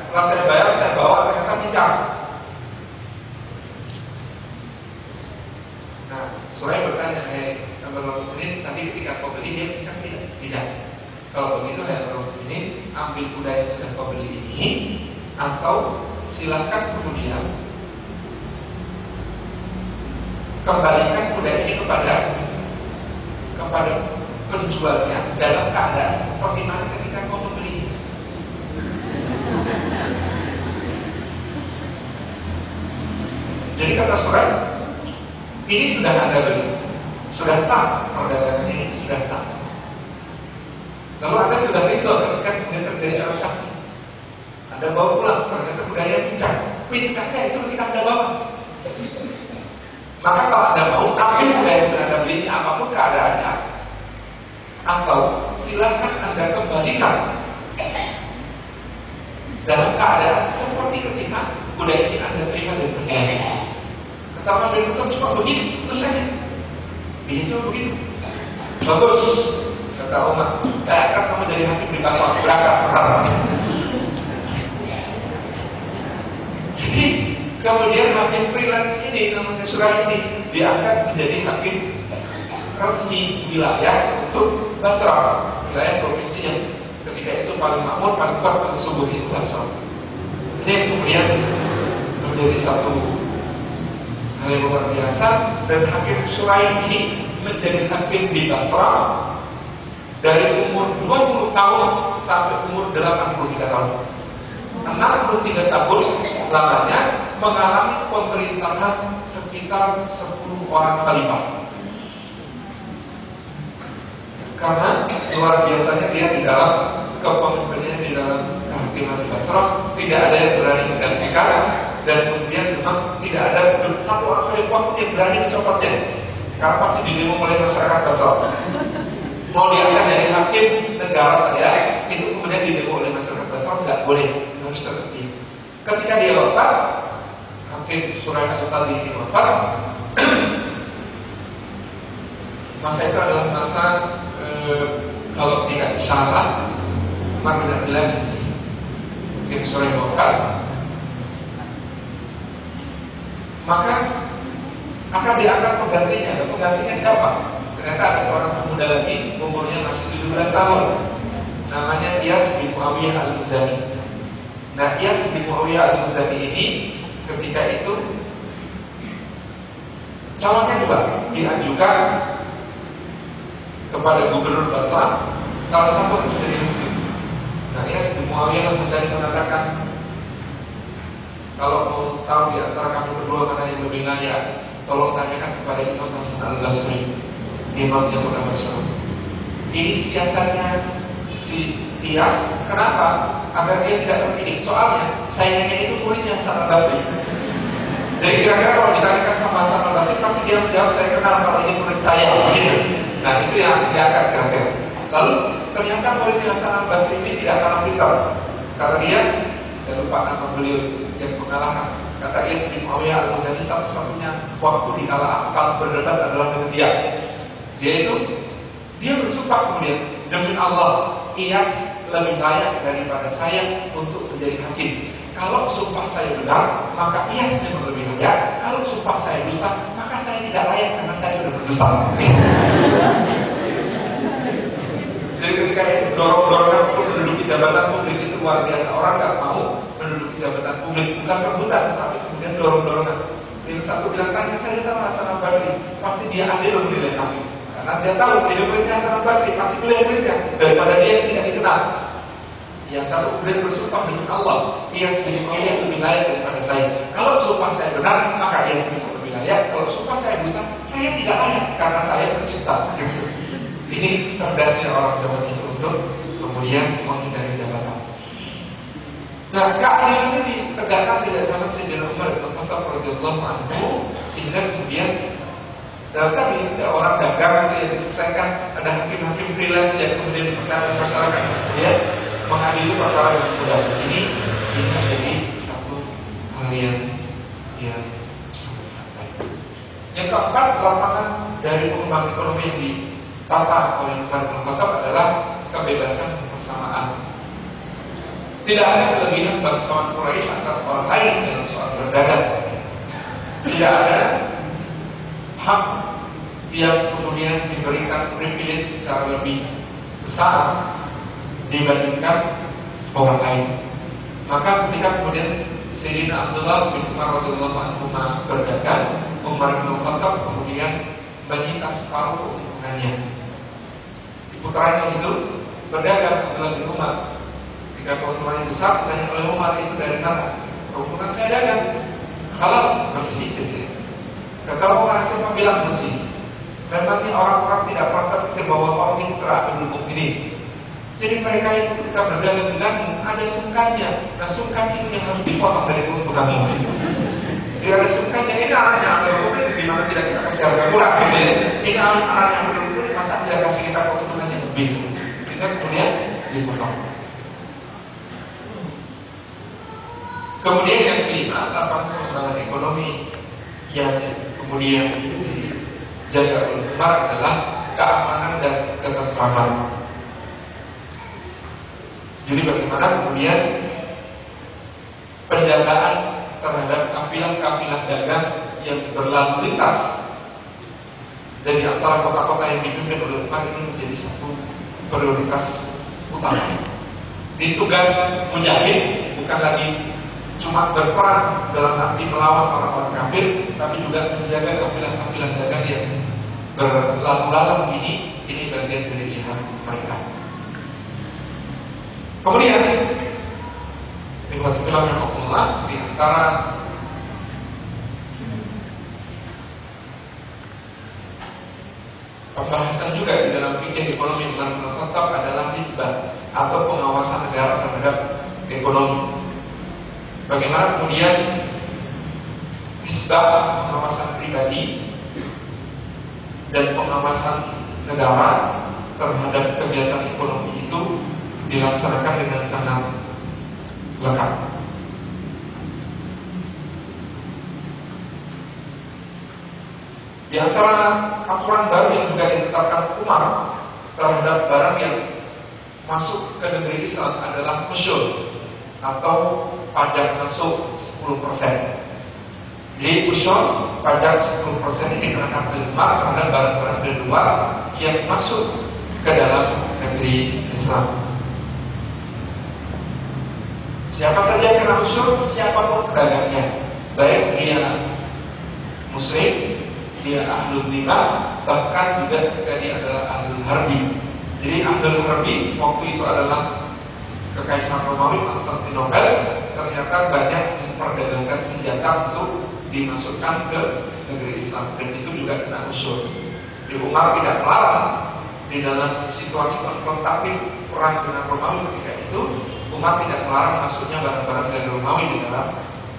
setelah saya bayar saya bawa ternyata bincang. Nah, Surai bertanya, hei, Amirul ini tadi ketika kau beli dia bincang tidak? Tidak. Kalau begitu Amirul ini ambil kuda yang sudah kau beli ini, atau silakan kemudian kembalikan kuda ini kepada kepada penjualnya dalam keadaan seperti mana ketika kau membeli. Jadi kata surat, ini sudah anda beli, sudah sah perdagangan ini sudah sah. Lalu anda sudah itu ketika kemudian terjadi transaksi, anda bawa pulang ternyata budaya pincang, pincangnya itu kita anda bawa. Maka kalau anda mau ambil yang sudah anda beli apa pun keadaannya, atau silahkan anda kembalikan dalam keadaan seperti ketika kuda ini anda terima dan pergi. Kata Nabi cuma begini, terus saja. Ini cuma begitu. Bagus, kata Umar. Saya akan kamu jadi hakim di pasar berangkat sekarang. Jadi kemudian hakim freelance ini namanya surah ini diangkat menjadi hakim resmi wilayah untuk Basra, wilayah provinsi yang ketika itu paling makmur, paling kuat, paling subur itu Basra. Ini kemudian menjadi satu hal yang luar biasa dan hakim Suraim ini menjadi hakim di Basra dari umur 20 tahun sampai umur 83 tahun. 63 tahun lamanya mengalami pemerintahan sekitar 10 orang khalifah. Karena luar biasanya dia di dalam kepemimpinan di dalam kehakiman Basra tidak ada yang berani menggantikan dan kemudian memang tidak ada satu orang khalifah yang berani mencopotnya. Karena pasti didemo oleh masyarakat Basra mau diangkat dari hakim negara saya itu kemudian didemo oleh masyarakat Basra nggak boleh harus terhenti. Ketika dia wafat, hakim Surah al ini wafat. masa itu adalah masa e, kalau tidak salah Umar bin Abdul hakim Surah wafat, maka akan diangkat penggantinya. Dan penggantinya siapa? Ternyata ada seorang pemuda lagi, umurnya masih 17 tahun. Namanya Iyas bin Muawiyah al-Muzani. Nah, Iyas bin Muawiyah al-Muzani ini ketika itu calonnya juga diajukan kepada gubernur Basra salah satu presiden muslim. Nah, Iyas bin Muawiyah al-Muzani mengatakan kalau mau tahu di antara kami berdua mana yang lebih layak, tolong tanyakan kepada Imam Hasan al-Basri, Imam yang pertama Ini siasatnya si Tias, kenapa? Agar dia tidak terpilih. Soalnya sayangnya itu muridnya Hasan al-Basri. Jadi kira-kira kalau ditanyakan sama Hasan al-Basri, pasti dia menjawab saya kenal kalau ini murid saya. Gitu. Nah itu yang diangkat kira-kira. Lalu ternyata murid Hasan al-Basri ini tidak kalah pintar. Karena dia, saya lupa nama beliau yang pengalaman. Kata ia Ibn Muawiyah al-Muzani satu-satunya waktu di kala akal berdebat adalah dengan dia. Dia itu dia bersumpah kemudian demi Allah ia lebih layak daripada saya untuk menjadi hakim. Kalau sumpah saya benar, maka ia memang lebih layak. Kalau sumpah saya dusta, maka saya tidak layak karena saya sudah berdusta. Jadi ketika dorong-dorongan untuk menduduki jabatan publik itu luar biasa. Orang nggak mau menduduki jabatan publik bukan rebutan tapi kemudian dorong-dorongan yang satu bilang tanya saya sama Hasan Basri pasti dia adil menilai kami karena dia tahu dia perintah Hasan Basri pasti beliau perintah daripada dia tidak dikenal yang satu kemudian bersumpah demi Allah ia mulia lebih layak daripada saya. Kalau sumpah saya benar maka ia sendiri lebih layak kalau sumpah saya dusta saya tidak layak karena saya pencipta. Ini cerdasnya orang zaman itu untuk kemudian menghindari jabatan. Nah, keadilan ini ditegakkan sejak zaman Sayyidina Umar bin radhiyallahu anhu sehingga kemudian dalam tadi orang dagang itu diselesaikan ada hakim-hakim freelance yang kemudian perkara masyarakat ya mengadili perkara yang mudah ini ini menjadi satu hal yang yang sangat santai. Yang keempat lapangan dari pengembangan ekonomi yang ditata oleh Khattab adalah kebebasan kebersamaan tidak ada kelebihan bangsawan Quraisy atas orang lain dalam soal berdagang. Tidak ada hak yang kemudian diberikan privilege secara lebih besar dibandingkan orang lain. Maka ketika kemudian Sayyidina Abdullah bin Umar radhiyallahu anhu berdagang, Umar bin Khattab kemudian menyita separuh keuntungannya. Putranya itu berdagang Abdullah bin Umar jika keuntungannya besar, tanya oleh Umar itu dari mana? Keuntungan saya dagang. Kalau bersih, gitu. Kalau Umar siapa bilang bersih? Dan nanti orang-orang tidak pernah terpikir bahwa orang telah pendukung ini. Jadi mereka itu ketika berdagang dengan ada sungkannya. Nah sungkan itu yang harus dipotong dari keuntungan ini. Jadi ada sungkannya. Ini anaknya ambil mobil di mana tidak kita kasih harga murah. Gitu ya. Ini anaknya ambil mobil masa tidak kasih kita yang lebih. Sehingga kemudian dipotong. Kemudian yang kelima, lapangan pengembangan ekonomi yang kemudian dijaga oleh adalah keamanan dan ketentraman. Jadi bagaimana kemudian penjagaan terhadap kafilah-kafilah dagang yang berlalu lintas dari antara kota-kota yang dipimpin oleh Umar ini menjadi satu prioritas utama. Di tugas mujahid bukan lagi cuma berperan dalam arti melawan orang-orang kafir, tapi juga menjaga kafilah-kafilah dagang yang berlalu-lalang ini, ini bagian dari jihad mereka. Kemudian, film yang Allah antara pembahasan juga di dalam pikir ekonomi yang tetap adalah hisbah atau pengawasan negara terhadap ekonomi. Bagaimana kemudian hisbah pengawasan pribadi dan pengawasan negara terhadap kegiatan ekonomi itu dilaksanakan dengan sangat lengkap. Di antara aturan baru yang juga ditetapkan Umar terhadap barang yang masuk ke negeri Islam adalah musyul atau pajak masuk 10%. Di usul pajak 10% ini dikenakan kelima karena barang-barang luar yang masuk ke dalam negeri Islam. Siapa saja yang kena usul, siapa pun pedagangnya, baik dia muslim, dia ahlul lima, bahkan juga ketika dia adalah ahlul harbi. Jadi ahlul harbi waktu itu adalah Kekaisaran Romawi Konstantinopel ternyata banyak memperdagangkan senjata untuk dimasukkan ke negeri Islam dan itu juga kena usul. Di Umar tidak melarang di dalam situasi konfrontatif perang dengan Romawi ketika itu Umar tidak melarang masuknya barang-barang dari Romawi di dalam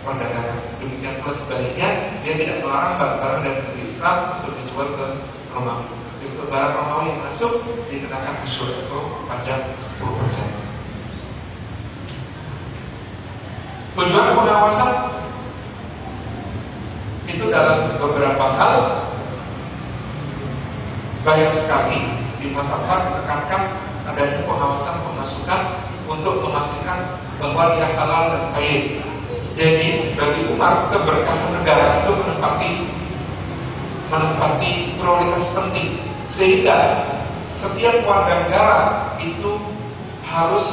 perdagangan. Demikian pula sebaliknya dia tidak melarang barang-barang dari negeri Islam untuk dijual ke Romawi. Untuk barang Romawi yang masuk dikenakan usul atau pajak 10%. Tujuan pengawasan itu dalam beberapa hal banyak sekali di masyarakat tekankan adanya pengawasan pemasukan untuk memastikan bahwa dia halal dan baik. Jadi bagi umat keberkahan negara itu menempati menempati prioritas penting sehingga setiap warga negara itu harus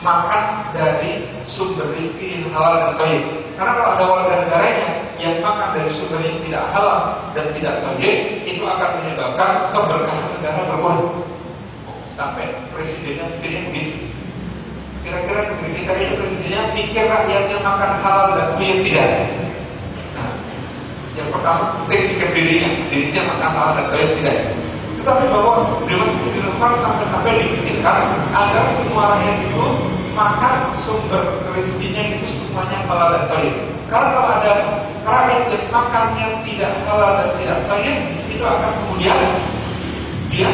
makan dari sumber rezeki yang halal dan baik. Karena kalau ada warga negaranya yang makan dari sumber yang tidak halal dan tidak baik, itu akan menyebabkan keberkahan negara berkurang. Sampai presidennya pikirnya begitu. Kira-kira negeri kita ini presidennya pikir rakyatnya makan halal dan baik tidak? Nah, yang pertama penting pikir dirinya, dirinya makan halal dan baik tidak? Tetapi bahwa Dewan Sumber sampai-sampai dipikirkan agar semua rakyat itu makan sumber rezekinya itu semuanya halal dan baik. Karena kalau ada rakyat yang makannya tidak halal dan tidak baik, itu akan kemudian dia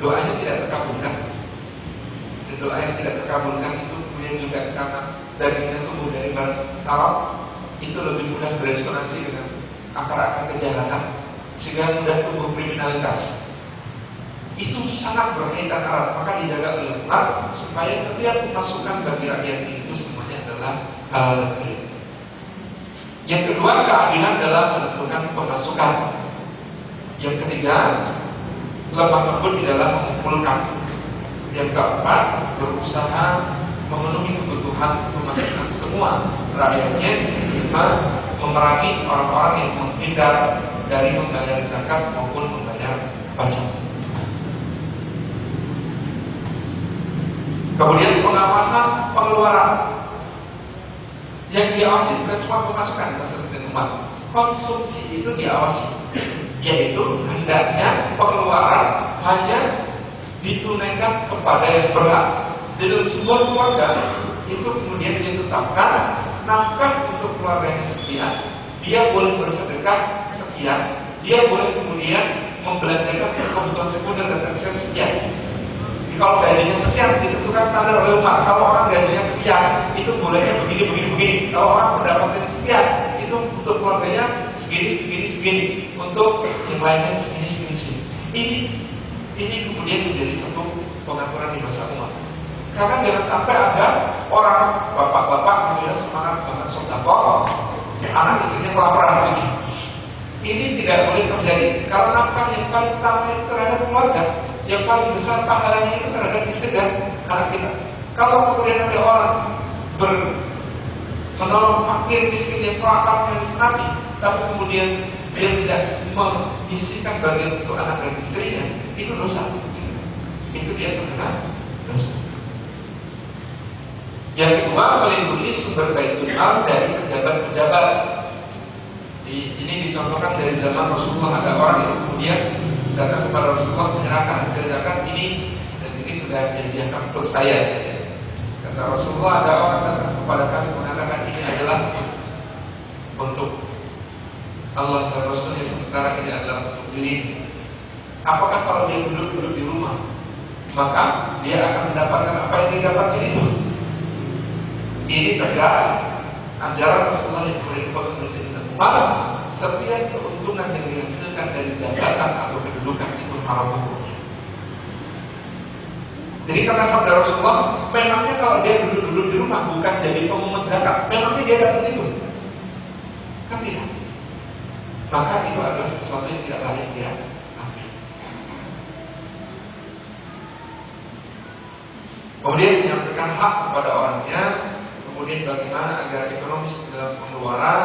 doanya tidak terkabulkan. Dan doa yang tidak terkabulkan itu kemudian juga karena dagingnya tumbuh dari barang halal, itu lebih mudah beresonansi dengan akar-akar kejahatan sehingga mudah tumbuh kriminalitas itu sangat berkaitan erat maka dijaga oleh Tuhan supaya setiap masukan bagi rakyat itu semuanya adalah hal baik. Yang kedua keadilan dalam menentukan pemasukan. Yang ketiga lemah lembut di dalam mengumpulkan. Yang keempat berusaha memenuhi kebutuhan pemasukan semua rakyatnya lima memerangi orang-orang yang menghindar dari membayar zakat maupun membayar pajak. Kemudian pengawasan pengeluaran yang diawasi bukan cuma pemasukan umat. Konsumsi itu diawasi, yaitu hendaknya pengeluaran hanya ditunaikan kepada yang berhak. Dalam sebuah keluarga itu kemudian ditetapkan nafkah untuk keluarganya sekian, dia boleh bersedekah sekian, dia boleh kemudian membelanjakan kebutuhan sekunder dan tersier sekian kalau gajinya sekian ditentukan standar oleh umat. Kalau orang gajinya sekian, itu bolehnya begini, begini, begini. Kalau orang pendapatnya sekian, itu untuk keluarganya segini, segini, segini. Untuk yang lainnya segini, segini, segini. Ini ini kemudian menjadi satu pengaturan di masa umat. Karena jangan sampai ada orang bapak-bapak kemudian semangat banget sodako, anak istrinya kelaparan lagi. Ini tidak boleh terjadi. Yang paling itu terhadap keluarga, yang paling besar pahalanya itu terhadap istri dan anak kita. Kalau kemudian ada orang ber menolong fakir miskin yang kelaparan disenati, tapi kemudian dia tidak mengisikan bagian untuk anak dan istrinya, itu dosa. Itu dia terkena dosa. Yang kedua, melindungi sumber baitul mal dari pejabat-pejabat. Ini dicontohkan dari zaman Rasulullah ada orang yang kemudian datang kepada Rasulullah menyerahkan hasil zakat ini dan ini sudah disediakan untuk saya. Kata Rasulullah ada orang datang kepada kami mengatakan ini adalah untuk Allah dan Rasulnya sementara ini adalah diri. Apakah kalau dia duduk-duduk di rumah maka dia akan mendapatkan apa yang dia dapatkan itu? Ini tegas ajaran Rasulullah yang kepada Presiden Umat setiap keuntungan yang dihasilkan dari jabatan atau kedudukan itu haram. Jadi karena sabda Rasulullah, memangnya kalau dia duduk-duduk di rumah bukan jadi pemungut zakat, memangnya dia dapat itu? Kan tidak. Maka itu adalah sesuatu yang tidak layak dia. Kemudian menyampaikan hak kepada orangnya, kemudian bagaimana agar ekonomis dalam pengeluaran,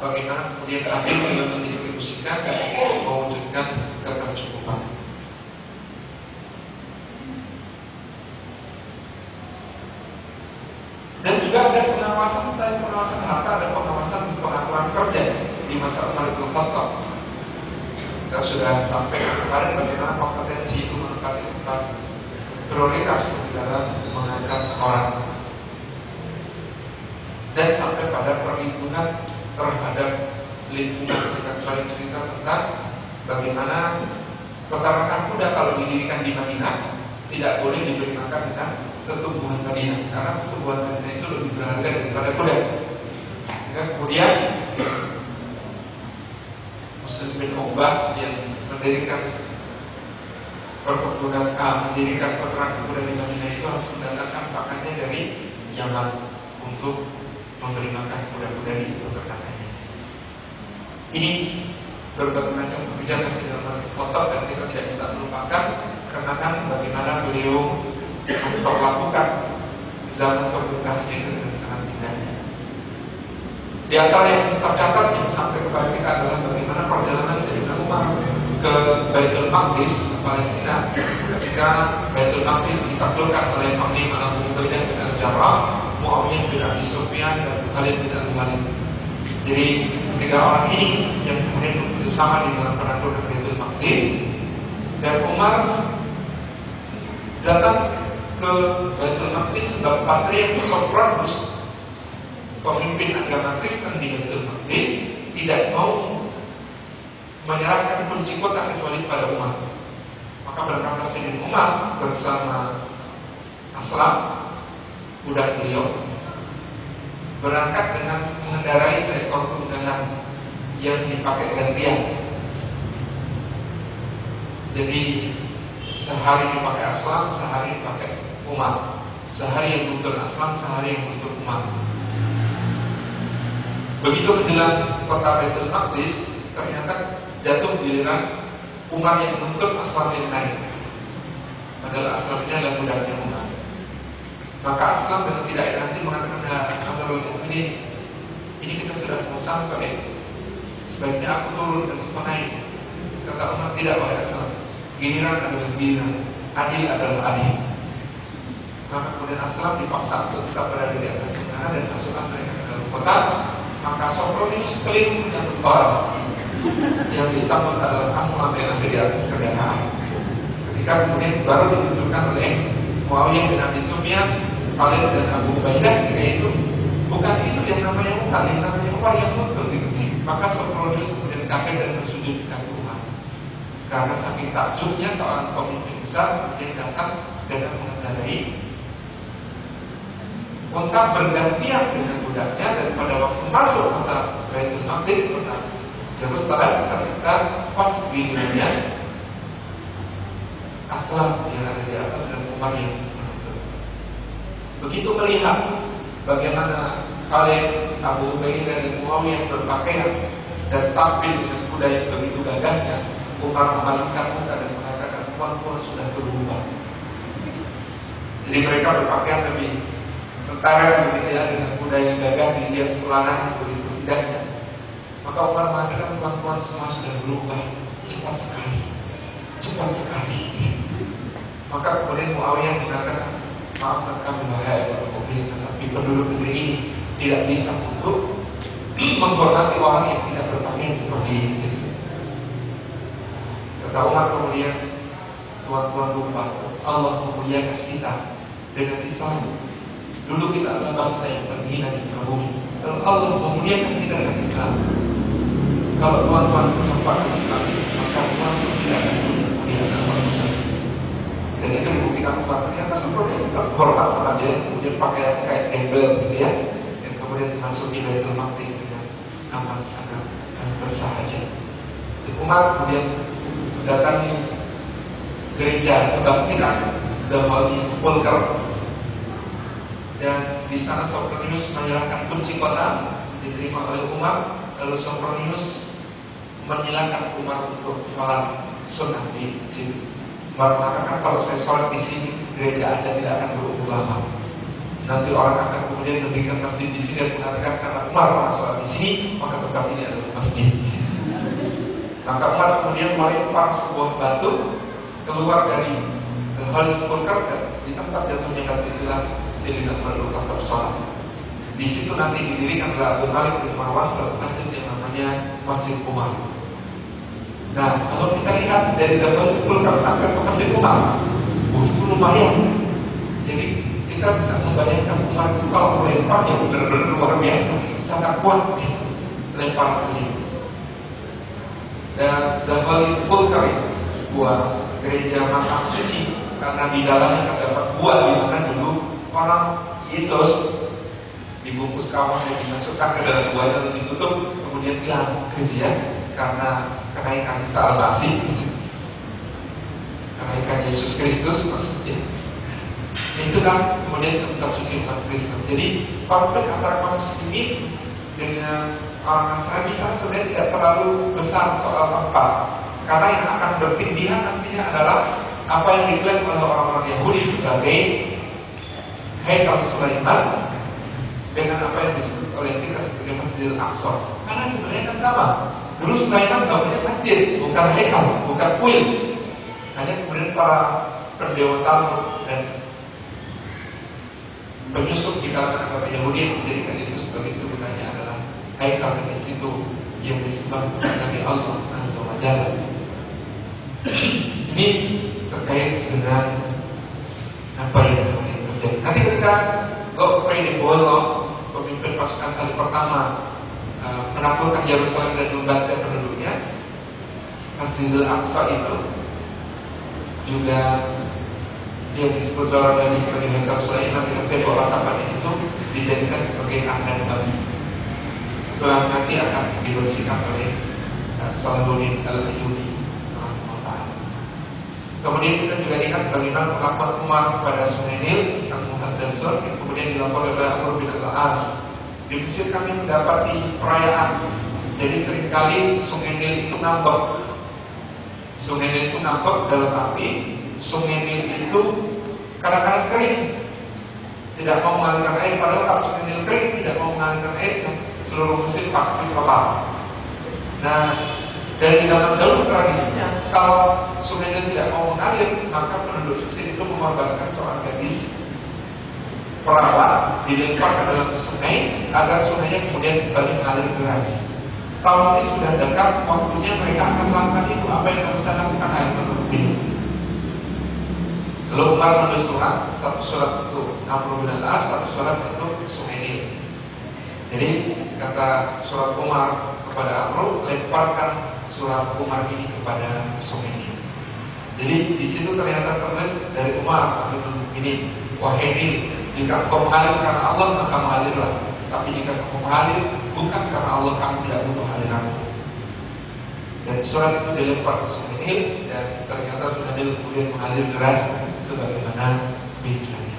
bagaimana kemudian adil dalam mendistribusikan dan mewujudkan ketercukupan. Dan juga ada pengawasan selain pengawasan harta ada pengawasan pengaturan kerja di masa Umar bin Khattab. Kita sudah sampai kemarin bagaimana kompetensi itu tempat prioritas dalam mengangkat orang dan sampai pada perlindungan terhadap lingkungan kita kembali cerita tentang bagaimana peternakan kuda kalau didirikan di Madinah tidak boleh diberi makan dengan pertumbuhan Madinah karena pertumbuhan Madinah itu lebih berharga daripada kuda. Dan kemudian Muslim bin yang mendirikan perkebunan ah, mendirikan kuda di Madinah itu harus mendatangkan pakannya dari Yaman untuk memberi makan kuda-kuda di peternakannya. Ini berbagai macam kebijakan sedang kotor dan kita tidak bisa melupakan kenangan bagaimana beliau memperlakukan zaman pemerintahannya dengan sangat indahnya. Di antara yang tercatat yang sampai kepada kita adalah bagaimana perjalanan Sayyidina Umar ke Baitul Maqdis Palestina ketika Baitul Maqdis ditaklukkan oleh Panglima Abu Ubaidah bin Al-Jarrah, Muawiyah bin Abi Sufyan dan Khalid bin Al-Walid. Jadi tiga orang ini yang kemudian bersama di dalam penaklukan Baitul Maqdis dan Umar datang ke Baitul Maqdis sebab Patriark Socrates pemimpin agama Kristen di Baitul Maqdis tidak mau menyerahkan kunci kota kecuali pada Umar. Maka berkata Sayyidina Umar bersama Aslam budak beliau berangkat dengan mengendarai seekor tunggangan yang dipakai gantian jadi sehari dipakai aslam, sehari dipakai umat. Sehari yang butuh aslam, sehari yang butuh umat. Begitu menjelang kota Baitul Maqdis, ternyata jatuh giliran umat yang menuntut aslam yang naik. Padahal aslam ini adalah budaknya umat. Maka aslam dengan tidak nanti mengatakan, nah, Amirul ini, ini kita sudah mau sampai. Sebaiknya aku turun dan aku naik. Kata Umar, tidak wahai aslam giliran adalah giliran, adil adalah adil. Maka kemudian Aslam dipaksa untuk tetap berada di atas kebenaran dan mereka ke dalam kota. Maka Sokronius keliling dan orang yang disambut adalah Aslam di atas kendaraan. Ketika kemudian baru ditunjukkan oleh Muawiyah bin Abi Sufyan, Khalid dan Abu Ubaidah ketika itu bukan itu yang namanya Umar, yang namanya Umar yang gitu. Maka Sokronius kemudian kaget dan bersujud di kaki karena saking takjubnya seorang pemimpin besar yang datang dengan mengendarai unta bergantian dengan budaknya dan pada waktu masuk kota Baitul Maqdis kota Jerusalem ketika pas wilayahnya aslam yang ada di atas dan yang menutup. Begitu melihat bagaimana Khalid Abu Ubaidah dan Muawiyah berpakaian dan tampil dengan kuda yang begitu gagahnya, Umar memalingkan muka dan mengatakan tuan-tuan sudah berubah. Jadi mereka berpakaian lebih tentara begitu ya dengan kuda yang gagah di dia sekolah begitu indahnya. Maka Umar mengatakan tuan-tuan semua sudah berubah cepat sekali, cepat sekali. Maka kemudian Muawiyah mengatakan maafkan kami wahai pemimpin tetapi penduduk negeri ini tidak bisa untuk menghormati orang yang tidak berpakaian seperti ini. Kata Umar kemudian Tuan-tuan lupa Allah memuliakan kita dengan Islam Dulu kita adalah bangsa yang terhina di bumi Kalau Allah memuliakan kita dengan Islam Kalau tuan-tuan kesempatan Islam Maka tuan tidak akan memuliakan manusia Dan itu membuktikan bahwa ternyata seperti itu. Hormat sama dia Kemudian pakaian kayak embel gitu ya Dan kemudian dimasuki Baitul Maqdis dengan aman sangat bersahaja. Umar kemudian mendatangi gereja kebangkitan The Holy Sepulchre dan di sana Sophonius menyerahkan kunci kota diterima oleh Umar lalu Sophonius menyilahkan Umar untuk sholat sunnah di sini. Umar mengatakan kalau saya sholat di sini gereja anda tidak akan berubah lama nanti orang akan kemudian mendirikan masjid di sini dan mengatakan karena Umar pernah sholat di sini maka tempat ini adalah masjid. Maka Umar kemudian melempar sebuah batu keluar dari Holy Sepulchre di tempat jatuhnya batu itulah Sayyidina Umar tetap sholat. Di situ nanti didirikan oleh Abu Malik bin Marwan masjid yang namanya Masjid Umar. Nah, kalau kita lihat dari Holy Sepulchre sampai ke Masjid Umar, oh, itu lumayan. Jadi kita bisa membayangkan Umar itu kalau melempar yang benar-benar luar biasa, sangat kuat lempar ini dan The Holy Sepulchre sebuah gereja makam suci karena di dalamnya terdapat gua di mana orang Yesus dibungkus kapas dan dimasukkan ke dalam gua dan ditutup kemudian hilang gitu ya karena kenaikan Isa al-Masih kenaikan Yesus Kristus maksudnya. Itu kan kemudian tempat suci umat Kristen. Jadi konflik antara kaum muslimin dengan orang Nasrani sana sebenarnya tidak terlalu besar soal tempat karena yang akan berpindah nantinya adalah apa yang diklaim oleh orang-orang Yahudi sebagai Haikal Sulaiman dengan apa yang disebut oleh kita sebagai Masjidil Aqsa. Karena sebenarnya kan sama. Dulu Sulaiman bangunnya masjid, bukan haikal, bukan kuil. Hanya kemudian para pendewata dan penyusup di kalangan agama Yahudi menjadikan itu sebagai sebutannya adalah haikal di situ yang disebut oleh Allah Azza wa Jalla. Ini terkait dengan apa yang terjadi. Nanti ketika Gok Bono, pemimpin pasukan kali pertama uh, menaklukkan Yerusalem dan membantai penduduknya, Masjidil Aqsa itu juga yang disebut dalam Nabi sebagai Hekal Sulaiman dengan tembok itu dijadikan sebagai kandang babi. Setelah nanti akan dibersihkan oleh uh, Salahuddin al-Ayyubi Kemudian kita juga ingat bagaimana pengakuan Umar kepada Sungai Nil sang Muhaddasur yang kemudian dilaporkan oleh Amr bin Al-As. Di Mesir kami mendapati perayaan. Jadi sering kali Sungai Nil itu nampak. Sungai Nil itu nampak dalam arti Sungai Nil itu kadang-kadang kering. Tidak mau mengalirkan air, padahal kalau Sungai Nil kering tidak mau mengalirkan air, seluruh Mesir pasti total. Nah, dari zaman dahulu tradisinya, kalau sungai itu tidak mau mengalir, maka penduduk sisi itu mengorbankan seorang gadis perawat dilempar ke dalam sungai agar sungainya kemudian kembali mengalir deras. Kalau ini sudah dekat waktunya mereka akan melakukan itu apa yang harus lakukan air menurut ini. Lalu Umar menulis surat, satu surat itu Amr bin Al-As, satu surat itu sungai Nil. Jadi kata surat Umar kepada Amr, lemparkan surat Umar ini kepada sungai ini. Jadi di situ ternyata tertulis dari Umar ini wahai ini jika kau mengalir karena Allah maka mengalirlah. Tapi jika kau mengalir bukan karena Allah kamu tidak butuh aliran. Dan surat itu dilempar ke sungai ini dan ternyata ini kemudian mengalir deras sebagaimana biasanya.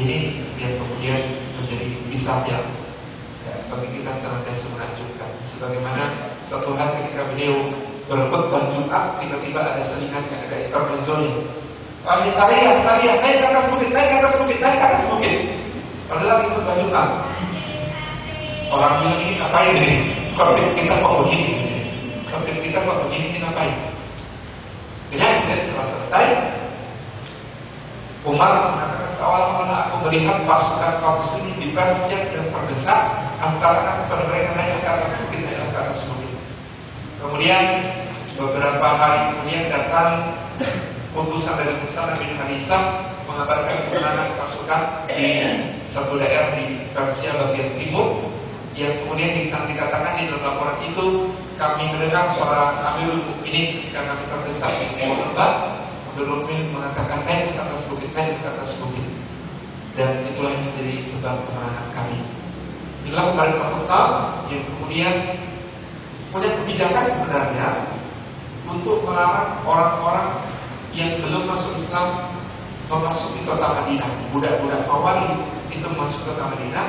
Ini yang kemudian menjadi bisa ya, bagi kita menunjukkan sebagaimana Suatu hari ketika beliau berkhutbah Jumat, tiba-tiba ada selingannya, ada intermezzonya. Wahai saya, saya, naik ke atas bukit, naik ke atas bukit, naik ke atas bukit. Padahal itu Jumat. Orang ini ngapain ini? Khotib kita kok begini? Kita kok begini, ini ngapain? Kemudian setelah selesai, Umar mengatakan seolah-olah aku melihat pasukan kaum muslimin di Persia dan terdesak antara kepada mereka naik ke atas bukit, naik ke atas bukit. Kemudian beberapa hari kemudian datang putusan dari Musa Nabi Hanisa mengabarkan kemenangan pasukan di satu daerah di Persia bagian timur yang kemudian dikatakan di dalam laporan itu kami mendengar suara Amirul Mukminin ketika kami terdesak di sebuah lembah Mukminin mengatakan naik ke atas bukit naik ke atas bukit dan itulah yang menjadi sebab kemenangan kami inilah kembali yang kemudian punya kebijakan sebenarnya untuk melarang orang-orang yang belum masuk Islam memasuki kota Madinah. Budak-budak awal itu masuk kota Madinah.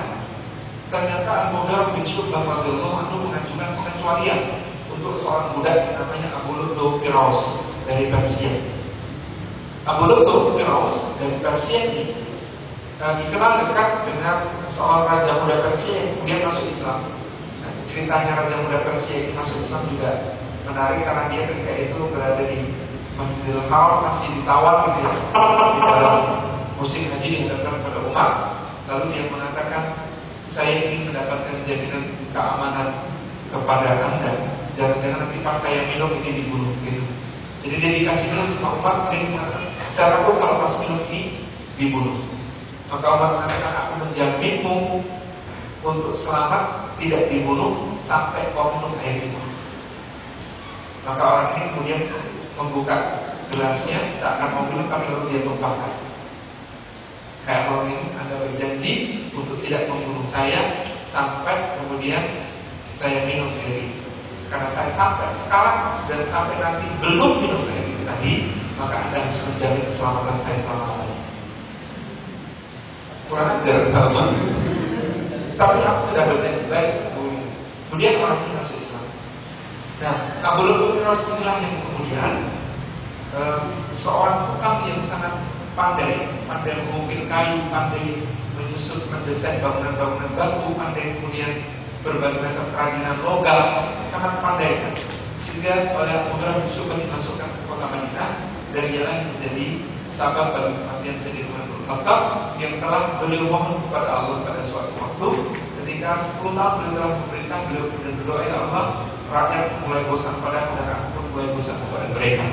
Ternyata Al-Mughirah bin Syu'bah radhiyallahu anhu mengajukan pengecualian untuk seorang budak yang namanya Abu Lutu Firaus dari Persia. Abu Lutu Firaus dari Persia ini uh, dikenal dekat dengan seorang raja muda Persia yang kemudian masuk Islam. Ceritanya Raja Muda Persia ini masuk Islam juga menarik karena dia ketika itu berada di Masjidil Haram masih ditawar gitu ya di dalam musim haji diundangkan pada umat lalu dia mengatakan saya ingin mendapatkan jaminan keamanan kepada anda jangan-jangan nanti pas saya minum ini dibunuh gitu. Jadi dia dikasih minum sama umat dia mengatakan takut kalau minum ini dibunuh maka umat mengatakan aku menjaminmu untuk selamat tidak dibunuh sampai kau minum air itu. Maka orang ini kemudian membuka gelasnya, tak akan mau minum tapi lalu dia tumpahkan. Kayak orang ini anda berjanji untuk tidak membunuh saya sampai kemudian saya minum air itu. Karena saya sampai sekarang dan sampai nanti belum minum air itu tadi, maka anda harus menjamin keselamatan saya selama lamanya. Kurang ajar sama. Tapi aku sudah berjanji baik Kemudian orang ini masuk Islam. Nah, Abu Lutu Firas inilah yang kemudian uh, seorang tukang yang sangat pandai, pandai mengukir kayu, pandai menyusun mendesain bangunan-bangunan batu, pandai kemudian berbagai macam kerajinan logam, sangat pandai. Sehingga pada Umar Yusuf dimasukkan ke kota Madinah dan ialah menjadi sahabat bagi kematian Sayyidina Umar yang telah beliau mohon kepada Allah pada suatu waktu ketika 10 tahun beliau telah memerintah beliau berdoa ya Allah rakyat mulai bosan pada dan aku mulai bosan kepada mereka.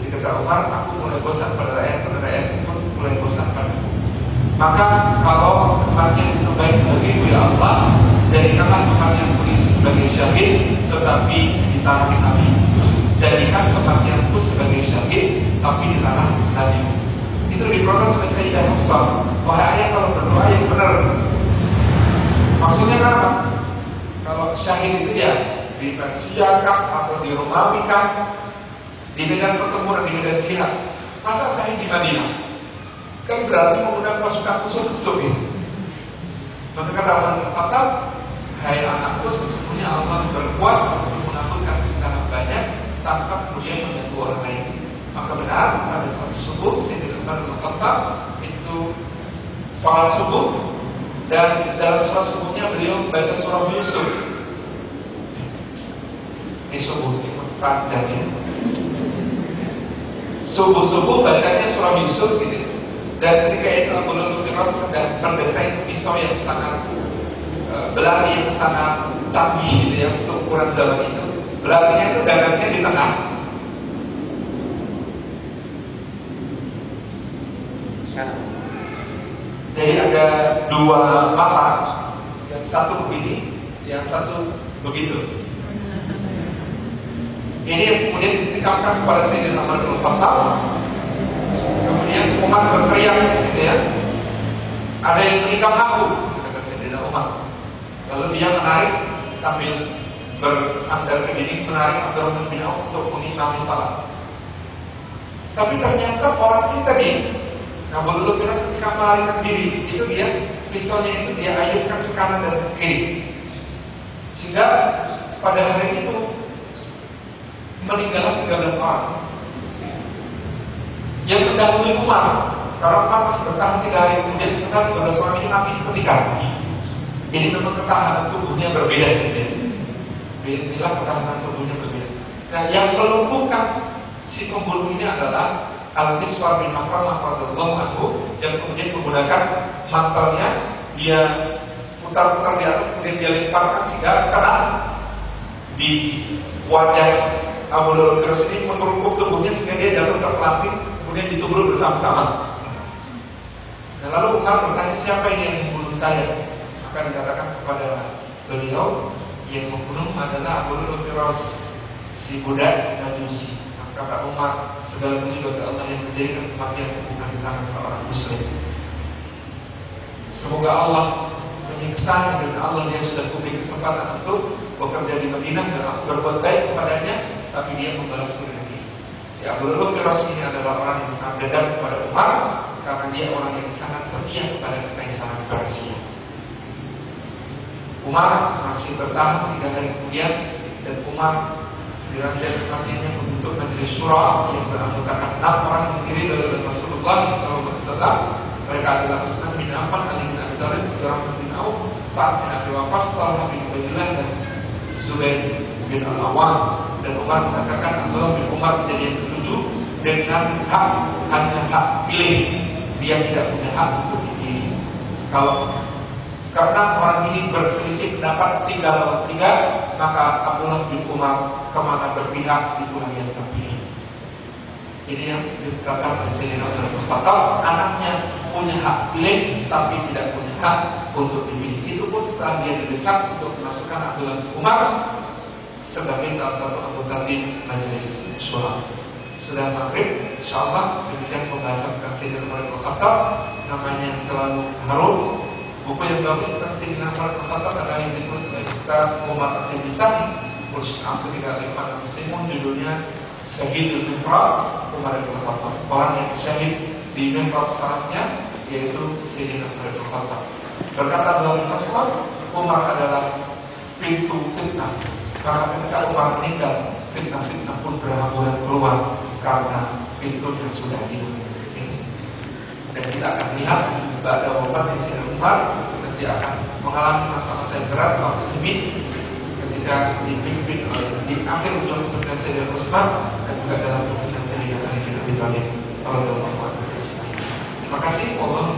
Jadi kata Umar, aku mulai bosan pada rakyat, pada rakyat pun mulai bosan padaku. Maka kalau kematian itu baik bagiku ya Allah, jadikanlah kematianku itu sebagai syahid, tetapi tanah Nabi. Jadikan kematianku sebagai syahid, tapi di tanah Nabi. Itu diprotes oleh Sayyidah Hafsah. Wahai ayah kalau berdoa yang benar. Maksudnya apa? Kalau syahid itu ya di Persia kah atau di Romawi kah, di medan pertempuran, di medan jihad. Masa syahid di Madinah? kan berarti menggunakan pasukan musuh-musuh itu. Maka kata Allah Hai anakku, sesungguhnya Allah berkuasa tanpa kemudian mengganggu orang lain. Maka benar pada saat subuh Sayyidina Umar bin Khattab itu sholat subuh dan dalam sholat subuhnya beliau membaca surah Yusuf. Ini subuh, ini panjang ya. Subuh-subuh bacanya surah Yusuf gitu. Dan ketika itu Abu Lutu Firas mendesain pisau yang sangat uh, belati yang sangat canggih gitu ya untuk ukuran zaman itu. Belatinya itu dagangnya di tengah. Jadi ada dua mata, yang satu begini, yang satu begitu. Ini yang kemudian ditikamkan kepada Sayyidina Umar bin Khattab Kemudian Umar berteriak gitu ya. Ada yang menikam aku, kata Sayyidina Umar. Lalu dia menarik sambil bersandar ke dinding menarik bin Auf untuk mengislami salat. Tapi ternyata orang ini tadi Nah dulu kira ketika melarikan diri Itu dia, pisaunya itu dia ayunkan ke kanan dan ke kiri Sehingga pada hari itu Meninggallah 13 orang yang mendahului Umar. Karena Umar masih bertahan tiga hari kemudian sekitar 12 orang ini mati seketika. Jadi memang ketahanan tubuhnya berbeda saja. Inilah ketahanan tubuhnya berbeda. Nah, yang melumpuhkan si pembunuh ini adalah Al-Miswar bin Makramah radhiyallahu anhu yang kemudian menggunakan mantelnya dia putar-putar di atas kemudian dia lemparkan sehingga kena di wajah Abu Dhul ini menurunkan tubuhnya sehingga dia jatuh terpelanting kemudian ditunggu bersama-sama. Nah, lalu Umar bertanya siapa ini yang membunuh saya? Maka dikatakan kepada beliau yang membunuh adalah Abu Firas si budak Majusi. Maka kata Umar segala puji bagi Allah yang menjadikan kematian bukan di tangan seorang Muslim. Semoga Allah menyiksa dan Allah dia sudah memberi kesempatan untuk bekerja di Madinah dan berbuat baik kepadanya, tapi dia membalas dengan Ya Abu Firas ini adalah orang yang sangat dendam kepada Umar karena dia orang yang sangat setia kepada kekaisaran Persia. Umar masih bertahan tiga hari kemudian dan Umar dirancang kematiannya membentuk majelis surah yang beranggotakan enam orang terdiri dari Rasulullah SAW. Mereka adalah Usman bin Affan, Ali bin Abi Thalib, Abdurrahman bin Auf, Sa'ad bin Abi Waqqas, Talha bin Ubaidillah dan Zubair bin Al-Awwam. Dan Umar mengatakan Abdullah bin Umar menjadi yang ketujuh dengan hak hanya hak pilih. Dia tidak punya hak untuk dipilih. Kalau karena orang ini berselisih pendapat tiga lawan tiga maka bin Umar ke mana berpihak itulah yang terpilih ini yang dikatakan oleh Sayyidina Umar anaknya punya hak pilih tapi tidak punya hak untuk dipilih itu pun setelah dia didesak untuk memasukkan Abdullah Umar sebagai salah satu anggota tim majelis surah. Sudah maghrib, insya Allah demikian pembahasan Sayyidina Umar Khattab namanya selalu harum. Buku yang bagus Umar bin Khattab adalah yang ditulis oleh kita Muhammad Abdul Bisan kursus Ampun tiga lima Muslimun judulnya Syahidul Mihrab Umar bin Khattab. Orang yang syahid di Mihrab salatnya yaitu Sayyidina Umar Khattab. Berkata dalam Mas'ud, Umar adalah pintu fitnah karena ketika Umar meninggal, fitnah-fitnah pun berhamburan keluar karena pintu yang sudah hilang. Dan kita akan lihat pada yang Sayyidina Umar nanti akan mengalami masa-masa yang berat kaum muslimin ketika dipimpin oleh di akhir ujung kepemimpinan Sayyidina Utsman dan juga dalam kepemimpinan Sayyidina Ali bin Abi Thalib. Terima kasih. Allah